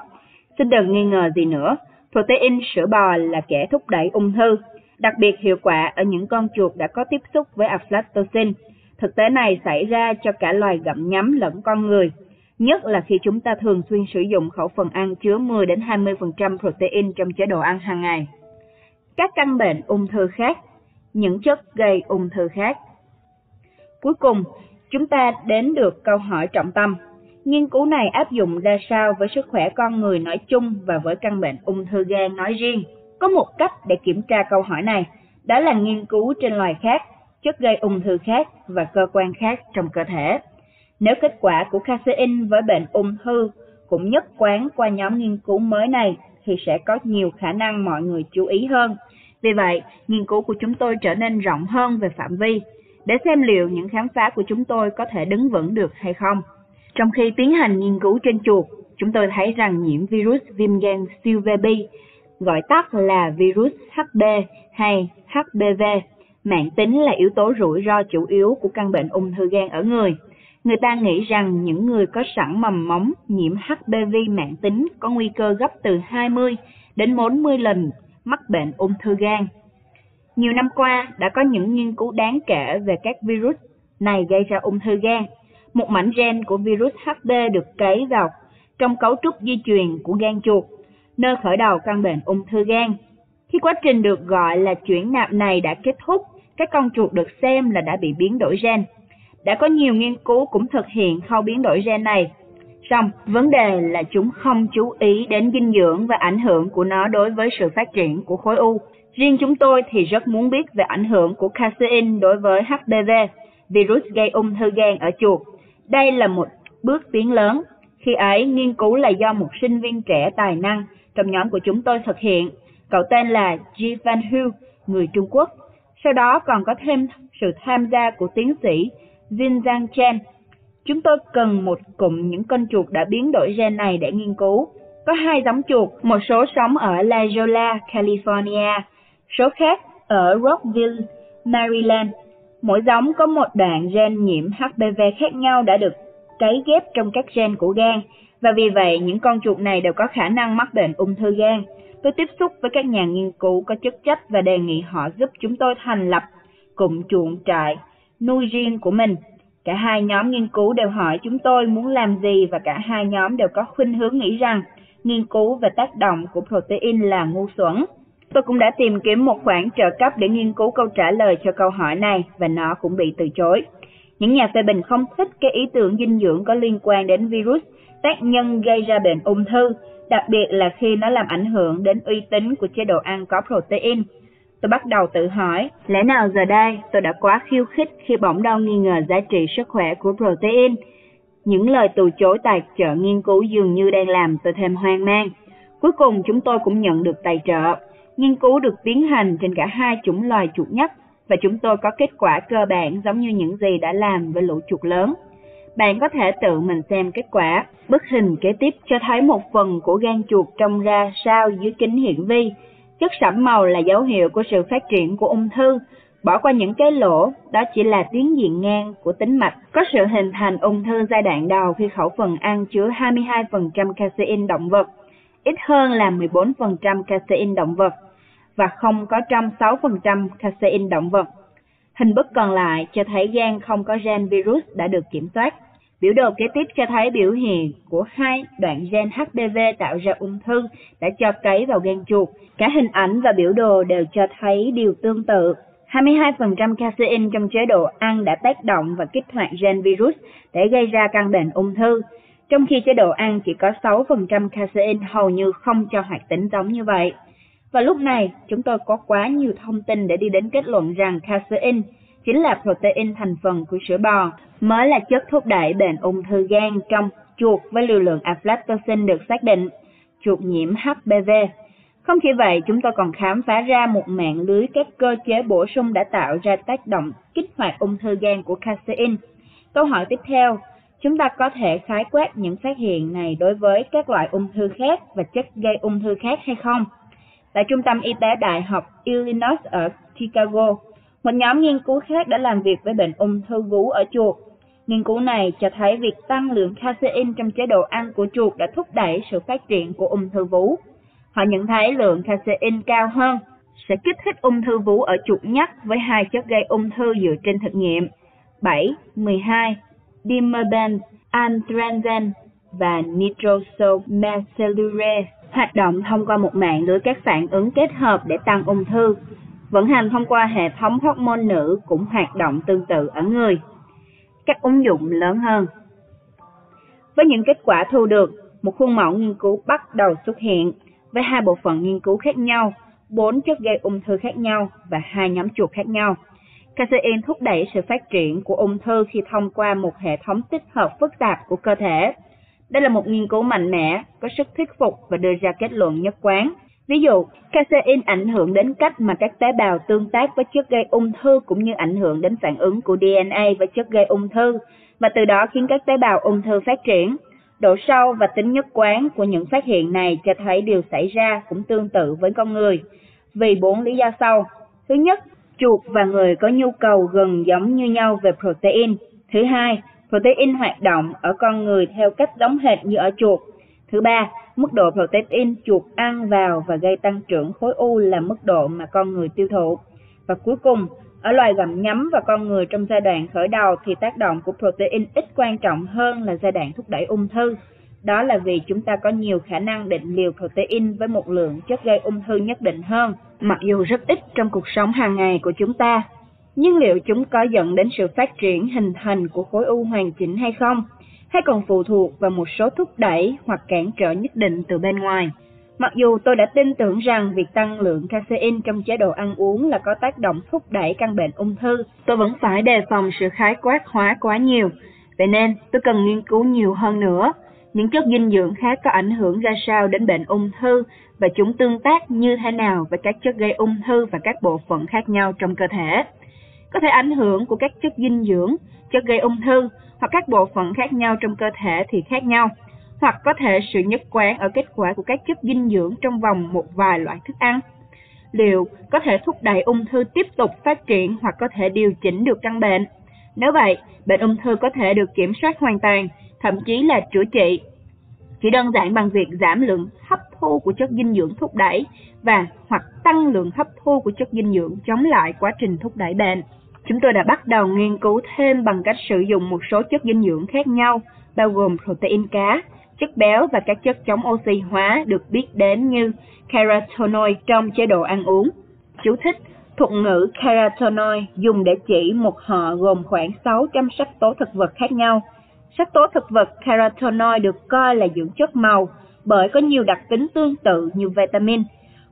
Xin đừng nghi ngờ gì nữa, protein sữa bò là kẻ thúc đẩy ung thư, đặc biệt hiệu quả ở những con chuột đã có tiếp xúc với aflatoxin. Thực tế này xảy ra cho cả loài gặm nhấm lẫn con người, nhất là khi chúng ta thường xuyên sử dụng khẩu phần ăn chứa 10 đến 20% protein trong chế độ ăn hàng ngày. Các căn bệnh ung thư khác những chất gây ung thư khác. Cuối cùng, chúng ta đến được câu hỏi trọng tâm. Nghiên cứu này áp dụng ra sao với sức khỏe con người nói chung và với căn bệnh ung thư gan nói riêng? Có một cách để kiểm tra câu hỏi này, đó là nghiên cứu trên loài khác, chất gây ung thư khác và cơ quan khác trong cơ thể. Nếu kết quả của casein với bệnh ung thư cũng nhất quán qua nhóm nghiên cứu mới này thì sẽ có nhiều khả năng mọi người chú ý hơn vì vậy, nghiên cứu của chúng tôi trở nên rộng hơn về phạm vi, để xem liệu những khám phá của chúng tôi có thể đứng vững được hay không. Trong khi tiến hành nghiên cứu trên chuột, chúng tôi thấy rằng nhiễm virus viêm gan siêu VB, B, gọi tắt là virus HB hay HBV, mạng tính là yếu tố rủi ro chủ yếu của căn bệnh ung thư gan ở người. Người ta nghĩ rằng những người có sẵn mầm móng nhiễm HBV mạng tính có nguy cơ gấp từ 20 đến 40 lần mắc bệnh ung thư gan. Nhiều năm qua đã có những nghiên cứu đáng kể về các virus này gây ra ung thư gan. Một mảnh gen của virus HB được cấy vào trong cấu trúc di truyền của gan chuột, nơi khởi đầu căn bệnh ung thư gan. Khi quá trình được gọi là chuyển nạp này đã kết thúc, các con chuột được xem là đã bị biến đổi gen. Đã có nhiều nghiên cứu cũng thực hiện khâu biến đổi gen này Xong, vấn đề là chúng không chú ý đến dinh dưỡng và ảnh hưởng của nó đối với sự phát triển của khối u. Riêng chúng tôi thì rất muốn biết về ảnh hưởng của casein đối với HPV, virus gây ung thư gan ở chuột. Đây là một bước tiến lớn. Khi ấy, nghiên cứu là do một sinh viên trẻ tài năng trong nhóm của chúng tôi thực hiện. Cậu tên là Ji Van Hu, người Trung Quốc. Sau đó còn có thêm sự tham gia của tiến sĩ Jin Zhang Chen, Chúng tôi cần một cụm những con chuột đã biến đổi gen này để nghiên cứu. Có hai giống chuột, một số sống ở La Jolla, California, số khác ở Rockville, Maryland. Mỗi giống có một đoạn gen nhiễm HPV khác nhau đã được cấy ghép trong các gen của gan, và vì vậy những con chuột này đều có khả năng mắc bệnh ung thư gan. Tôi tiếp xúc với các nhà nghiên cứu có chức trách và đề nghị họ giúp chúng tôi thành lập cụm chuộng trại nuôi riêng của mình Cả hai nhóm nghiên cứu đều hỏi chúng tôi muốn làm gì và cả hai nhóm đều có khuynh hướng nghĩ rằng nghiên cứu về tác động của protein là ngu xuẩn. Tôi cũng đã tìm kiếm một khoản trợ cấp để nghiên cứu câu trả lời cho câu hỏi này và nó cũng bị từ chối. Những nhà phê bình không thích cái ý tưởng dinh dưỡng có liên quan đến virus, tác nhân gây ra bệnh ung thư, đặc biệt là khi nó làm ảnh hưởng đến uy tín của chế độ ăn có protein. Tôi bắt đầu tự hỏi, lẽ nào giờ đây tôi đã quá khiêu khích khi bỗng đau nghi ngờ giá trị sức khỏe của protein? Những lời từ chối tài trợ nghiên cứu dường như đang làm tôi thêm hoang mang. Cuối cùng chúng tôi cũng nhận được tài trợ. Nghiên cứu được tiến hành trên cả hai chủng loài chuột nhất và chúng tôi có kết quả cơ bản giống như những gì đã làm với lũ chuột lớn. Bạn có thể tự mình xem kết quả. Bức hình kế tiếp cho thấy một phần của gan chuột trông ra sao dưới kính hiển vi Chất sẫm màu là dấu hiệu của sự phát triển của ung thư, bỏ qua những cái lỗ, đó chỉ là tuyến diện ngang của tính mạch. Có sự hình thành ung thư giai đoạn đầu khi khẩu phần ăn chứa 22% casein động vật, ít hơn là 14% casein động vật và không có trong 6% casein động vật. Hình bức còn lại cho thấy gan không có gen virus đã được kiểm soát. Biểu đồ kế tiếp cho thấy biểu hiện của hai đoạn gen HPV tạo ra ung thư đã cho cấy vào gan chuột. Cả hình ảnh và biểu đồ đều cho thấy điều tương tự. 22% casein trong chế độ ăn đã tác động và kích hoạt gen virus để gây ra căn bệnh ung thư, trong khi chế độ ăn chỉ có 6% casein hầu như không cho hoạt tính giống như vậy. Và lúc này, chúng tôi có quá nhiều thông tin để đi đến kết luận rằng casein chính là protein thành phần của sữa bò, mới là chất thúc đẩy bệnh ung thư gan trong chuột với lưu lượng aflatoxin được xác định, chuột nhiễm HPV. Không chỉ vậy, chúng tôi còn khám phá ra một mạng lưới các cơ chế bổ sung đã tạo ra tác động kích hoạt ung thư gan của casein. Câu hỏi tiếp theo, chúng ta có thể khái quát những phát hiện này đối với các loại ung thư khác và chất gây ung thư khác hay không? Tại Trung tâm Y tế Đại học Illinois ở Chicago, một nhóm nghiên cứu khác đã làm việc với bệnh ung thư vú ở chuột. Nghiên cứu này cho thấy việc tăng lượng casein trong chế độ ăn của chuột đã thúc đẩy sự phát triển của ung thư vú. Họ nhận thấy lượng casein cao hơn sẽ kích thích ung thư vú ở chuột nhắt với hai chất gây ung thư dựa trên thực nghiệm 7, 12, dimerben, antranzen và nitrosomethylurate hoạt động thông qua một mạng lưới các phản ứng kết hợp để tăng ung thư. Vận hành thông qua hệ thống hormone nữ cũng hoạt động tương tự ở người. Các ứng dụng lớn hơn Với những kết quả thu được, một khuôn mẫu nghiên cứu bắt đầu xuất hiện với hai bộ phận nghiên cứu khác nhau, bốn chất gây ung thư khác nhau và hai nhóm chuột khác nhau. Casein thúc đẩy sự phát triển của ung thư khi thông qua một hệ thống tích hợp phức tạp của cơ thể. Đây là một nghiên cứu mạnh mẽ, có sức thuyết phục và đưa ra kết luận nhất quán. Ví dụ, casein ảnh hưởng đến cách mà các tế bào tương tác với chất gây ung thư cũng như ảnh hưởng đến phản ứng của DNA với chất gây ung thư, và từ đó khiến các tế bào ung thư phát triển. Độ sâu và tính nhất quán của những phát hiện này cho thấy điều xảy ra cũng tương tự với con người, vì bốn lý do sau. Thứ nhất, chuột và người có nhu cầu gần giống như nhau về protein. Thứ hai, protein hoạt động ở con người theo cách giống hệt như ở chuột. Thứ ba, mức độ protein chuột ăn vào và gây tăng trưởng khối u là mức độ mà con người tiêu thụ. Và cuối cùng, ở loài gặm nhấm và con người trong giai đoạn khởi đầu thì tác động của protein ít quan trọng hơn là giai đoạn thúc đẩy ung thư. Đó là vì chúng ta có nhiều khả năng định liều protein với một lượng chất gây ung thư nhất định hơn, mặc dù rất ít trong cuộc sống hàng ngày của chúng ta. Nhưng liệu chúng có dẫn đến sự phát triển hình thành của khối u hoàn chỉnh hay không? Hay còn phụ thuộc vào một số thúc đẩy hoặc cản trở nhất định từ bên ngoài? Mặc dù tôi đã tin tưởng rằng việc tăng lượng casein trong chế độ ăn uống là có tác động thúc đẩy căn bệnh ung thư, tôi vẫn phải đề phòng sự khái quát hóa quá nhiều. Vậy nên, tôi cần nghiên cứu nhiều hơn nữa. Những chất dinh dưỡng khác có ảnh hưởng ra sao đến bệnh ung thư và chúng tương tác như thế nào với các chất gây ung thư và các bộ phận khác nhau trong cơ thể. Có thể ảnh hưởng của các chất dinh dưỡng, chất gây ung thư hoặc các bộ phận khác nhau trong cơ thể thì khác nhau hoặc có thể sự nhất quán ở kết quả của các chất dinh dưỡng trong vòng một vài loại thức ăn. Liệu có thể thúc đẩy ung thư tiếp tục phát triển hoặc có thể điều chỉnh được căn bệnh? Nếu vậy, bệnh ung thư có thể được kiểm soát hoàn toàn, thậm chí là chữa trị. Chỉ đơn giản bằng việc giảm lượng hấp thu của chất dinh dưỡng thúc đẩy và hoặc tăng lượng hấp thu của chất dinh dưỡng chống lại quá trình thúc đẩy bệnh. Chúng tôi đã bắt đầu nghiên cứu thêm bằng cách sử dụng một số chất dinh dưỡng khác nhau, bao gồm protein cá, chất béo và các chất chống oxy hóa được biết đến như carotenoid trong chế độ ăn uống. Chú thích Thuật ngữ carotenoid dùng để chỉ một họ gồm khoảng 600 sắc tố thực vật khác nhau. Sắc tố thực vật carotenoid được coi là dưỡng chất màu bởi có nhiều đặc tính tương tự như vitamin,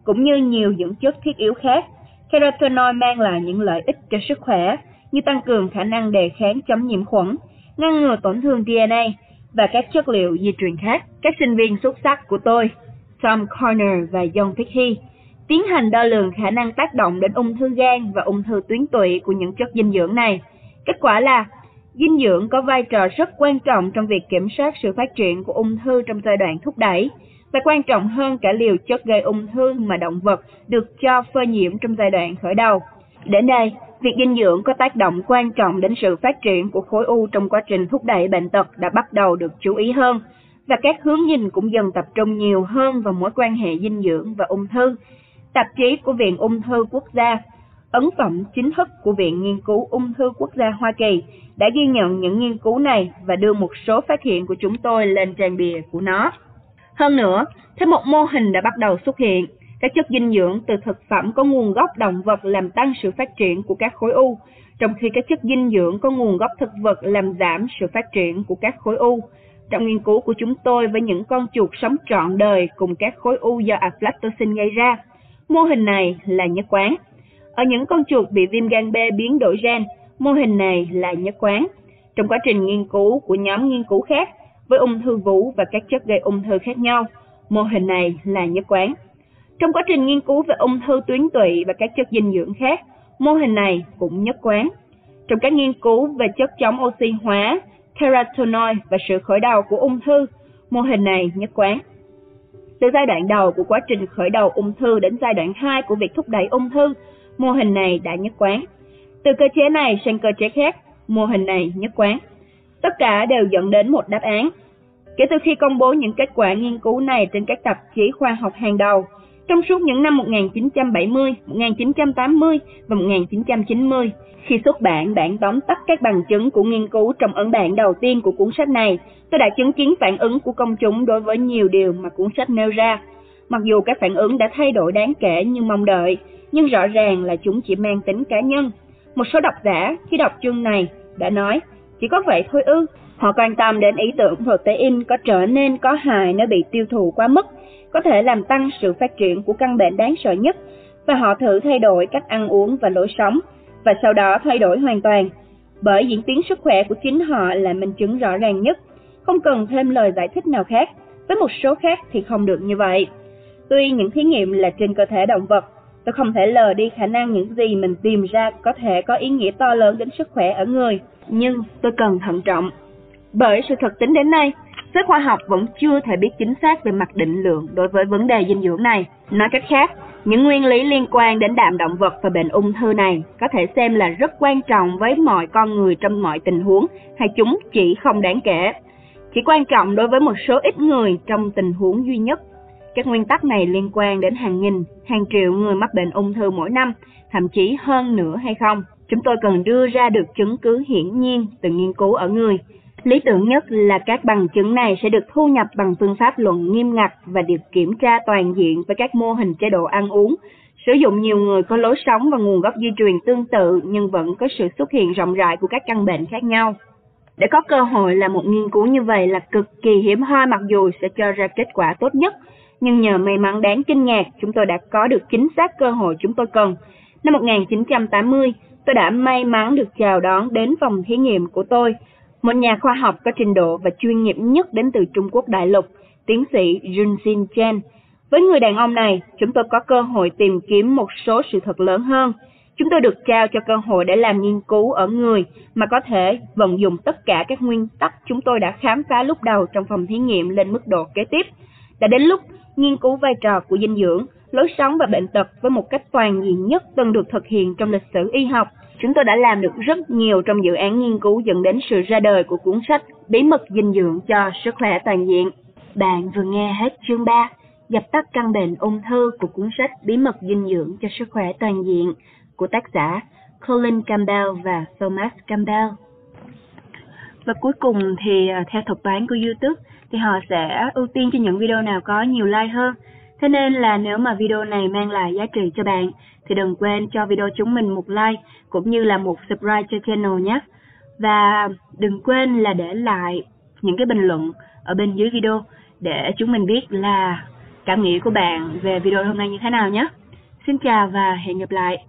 cũng như nhiều dưỡng chất thiết yếu khác. Carotenoid mang lại những lợi ích cho sức khỏe như tăng cường khả năng đề kháng chống nhiễm khuẩn, ngăn ngừa tổn thương DNA, và các chất liệu di truyền khác. Các sinh viên xuất sắc của tôi, Tom Corner và John Pickey, tiến hành đo lường khả năng tác động đến ung thư gan và ung thư tuyến tụy của những chất dinh dưỡng này. Kết quả là dinh dưỡng có vai trò rất quan trọng trong việc kiểm soát sự phát triển của ung thư trong giai đoạn thúc đẩy và quan trọng hơn cả liều chất gây ung thư mà động vật được cho phơi nhiễm trong giai đoạn khởi đầu. Đến đây, Việc dinh dưỡng có tác động quan trọng đến sự phát triển của khối u trong quá trình thúc đẩy bệnh tật đã bắt đầu được chú ý hơn, và các hướng nhìn cũng dần tập trung nhiều hơn vào mối quan hệ dinh dưỡng và ung thư. Tạp chí của Viện Ung thư Quốc gia, ấn phẩm chính thức của Viện Nghiên cứu Ung thư Quốc gia Hoa Kỳ đã ghi nhận những nghiên cứu này và đưa một số phát hiện của chúng tôi lên trang bìa của nó. Hơn nữa, thêm một mô hình đã bắt đầu xuất hiện – các chất dinh dưỡng từ thực phẩm có nguồn gốc động vật làm tăng sự phát triển của các khối u, trong khi các chất dinh dưỡng có nguồn gốc thực vật làm giảm sự phát triển của các khối u. Trong nghiên cứu của chúng tôi với những con chuột sống trọn đời cùng các khối u do aflatoxin gây ra, mô hình này là nhất quán. Ở những con chuột bị viêm gan B biến đổi gen, mô hình này là nhất quán. Trong quá trình nghiên cứu của nhóm nghiên cứu khác với ung thư vú và các chất gây ung thư khác nhau, mô hình này là nhất quán. Trong quá trình nghiên cứu về ung thư tuyến tụy và các chất dinh dưỡng khác, mô hình này cũng nhất quán. Trong các nghiên cứu về chất chống oxy hóa, carotenoid và sự khởi đầu của ung thư, mô hình này nhất quán. Từ giai đoạn đầu của quá trình khởi đầu ung thư đến giai đoạn 2 của việc thúc đẩy ung thư, mô hình này đã nhất quán. Từ cơ chế này sang cơ chế khác, mô hình này nhất quán. Tất cả đều dẫn đến một đáp án. Kể từ khi công bố những kết quả nghiên cứu này trên các tạp chí khoa học hàng đầu, trong suốt những năm 1970, 1980 và 1990, khi xuất bản bản tóm tắt các bằng chứng của nghiên cứu trong ấn bản đầu tiên của cuốn sách này, tôi đã chứng kiến phản ứng của công chúng đối với nhiều điều mà cuốn sách nêu ra. Mặc dù các phản ứng đã thay đổi đáng kể như mong đợi, nhưng rõ ràng là chúng chỉ mang tính cá nhân. Một số độc giả khi đọc chương này đã nói, chỉ có vậy thôi ư. Họ quan tâm đến ý tưởng protein có trở nên có hại nếu bị tiêu thụ quá mức, có thể làm tăng sự phát triển của căn bệnh đáng sợ nhất, và họ thử thay đổi cách ăn uống và lối sống, và sau đó thay đổi hoàn toàn. Bởi diễn tiến sức khỏe của chính họ là minh chứng rõ ràng nhất, không cần thêm lời giải thích nào khác, với một số khác thì không được như vậy. Tuy những thí nghiệm là trên cơ thể động vật, tôi không thể lờ đi khả năng những gì mình tìm ra có thể có ý nghĩa to lớn đến sức khỏe ở người, nhưng tôi cần thận trọng. Bởi sự thật tính đến nay, giới khoa học vẫn chưa thể biết chính xác về mặt định lượng đối với vấn đề dinh dưỡng này. Nói cách khác, những nguyên lý liên quan đến đạm động vật và bệnh ung thư này có thể xem là rất quan trọng với mọi con người trong mọi tình huống, hay chúng chỉ không đáng kể. Chỉ quan trọng đối với một số ít người trong tình huống duy nhất. Các nguyên tắc này liên quan đến hàng nghìn, hàng triệu người mắc bệnh ung thư mỗi năm, thậm chí hơn nữa hay không. Chúng tôi cần đưa ra được chứng cứ hiển nhiên từ nghiên cứu ở người. Lý tưởng nhất là các bằng chứng này sẽ được thu nhập bằng phương pháp luận nghiêm ngặt và được kiểm tra toàn diện với các mô hình chế độ ăn uống, sử dụng nhiều người có lối sống và nguồn gốc di truyền tương tự nhưng vẫn có sự xuất hiện rộng rãi của các căn bệnh khác nhau. Để có cơ hội làm một nghiên cứu như vậy là cực kỳ hiếm hoi mặc dù sẽ cho ra kết quả tốt nhất, nhưng nhờ may mắn đáng kinh ngạc, chúng tôi đã có được chính xác cơ hội chúng tôi cần. Năm 1980, tôi đã may mắn được chào đón đến phòng thí nghiệm của tôi, một nhà khoa học có trình độ và chuyên nghiệp nhất đến từ Trung Quốc đại lục, tiến sĩ Jun Xin Chen. Với người đàn ông này, chúng tôi có cơ hội tìm kiếm một số sự thật lớn hơn. Chúng tôi được trao cho cơ hội để làm nghiên cứu ở người mà có thể vận dụng tất cả các nguyên tắc chúng tôi đã khám phá lúc đầu trong phòng thí nghiệm lên mức độ kế tiếp. Đã đến lúc nghiên cứu vai trò của dinh dưỡng, lối sống và bệnh tật với một cách toàn diện nhất từng được thực hiện trong lịch sử y học. Chúng tôi đã làm được rất nhiều trong dự án nghiên cứu dẫn đến sự ra đời của cuốn sách Bí mật dinh dưỡng cho sức khỏe toàn diện. Bạn vừa nghe hết chương 3, dập tắt căn bệnh ung thư của cuốn sách Bí mật dinh dưỡng cho sức khỏe toàn diện của tác giả Colin Campbell và Thomas Campbell. Và cuối cùng thì à, theo thuật toán của YouTube thì họ sẽ ưu tiên cho những video nào có nhiều like hơn. Thế nên là nếu mà video này mang lại giá trị cho bạn, thì đừng quên cho video chúng mình một like, cũng như là một subscribe cho channel nhé. Và đừng quên là để lại những cái bình luận ở bên dưới video để chúng mình biết là cảm nghĩ của bạn về video hôm nay như thế nào nhé. Xin chào và hẹn gặp lại.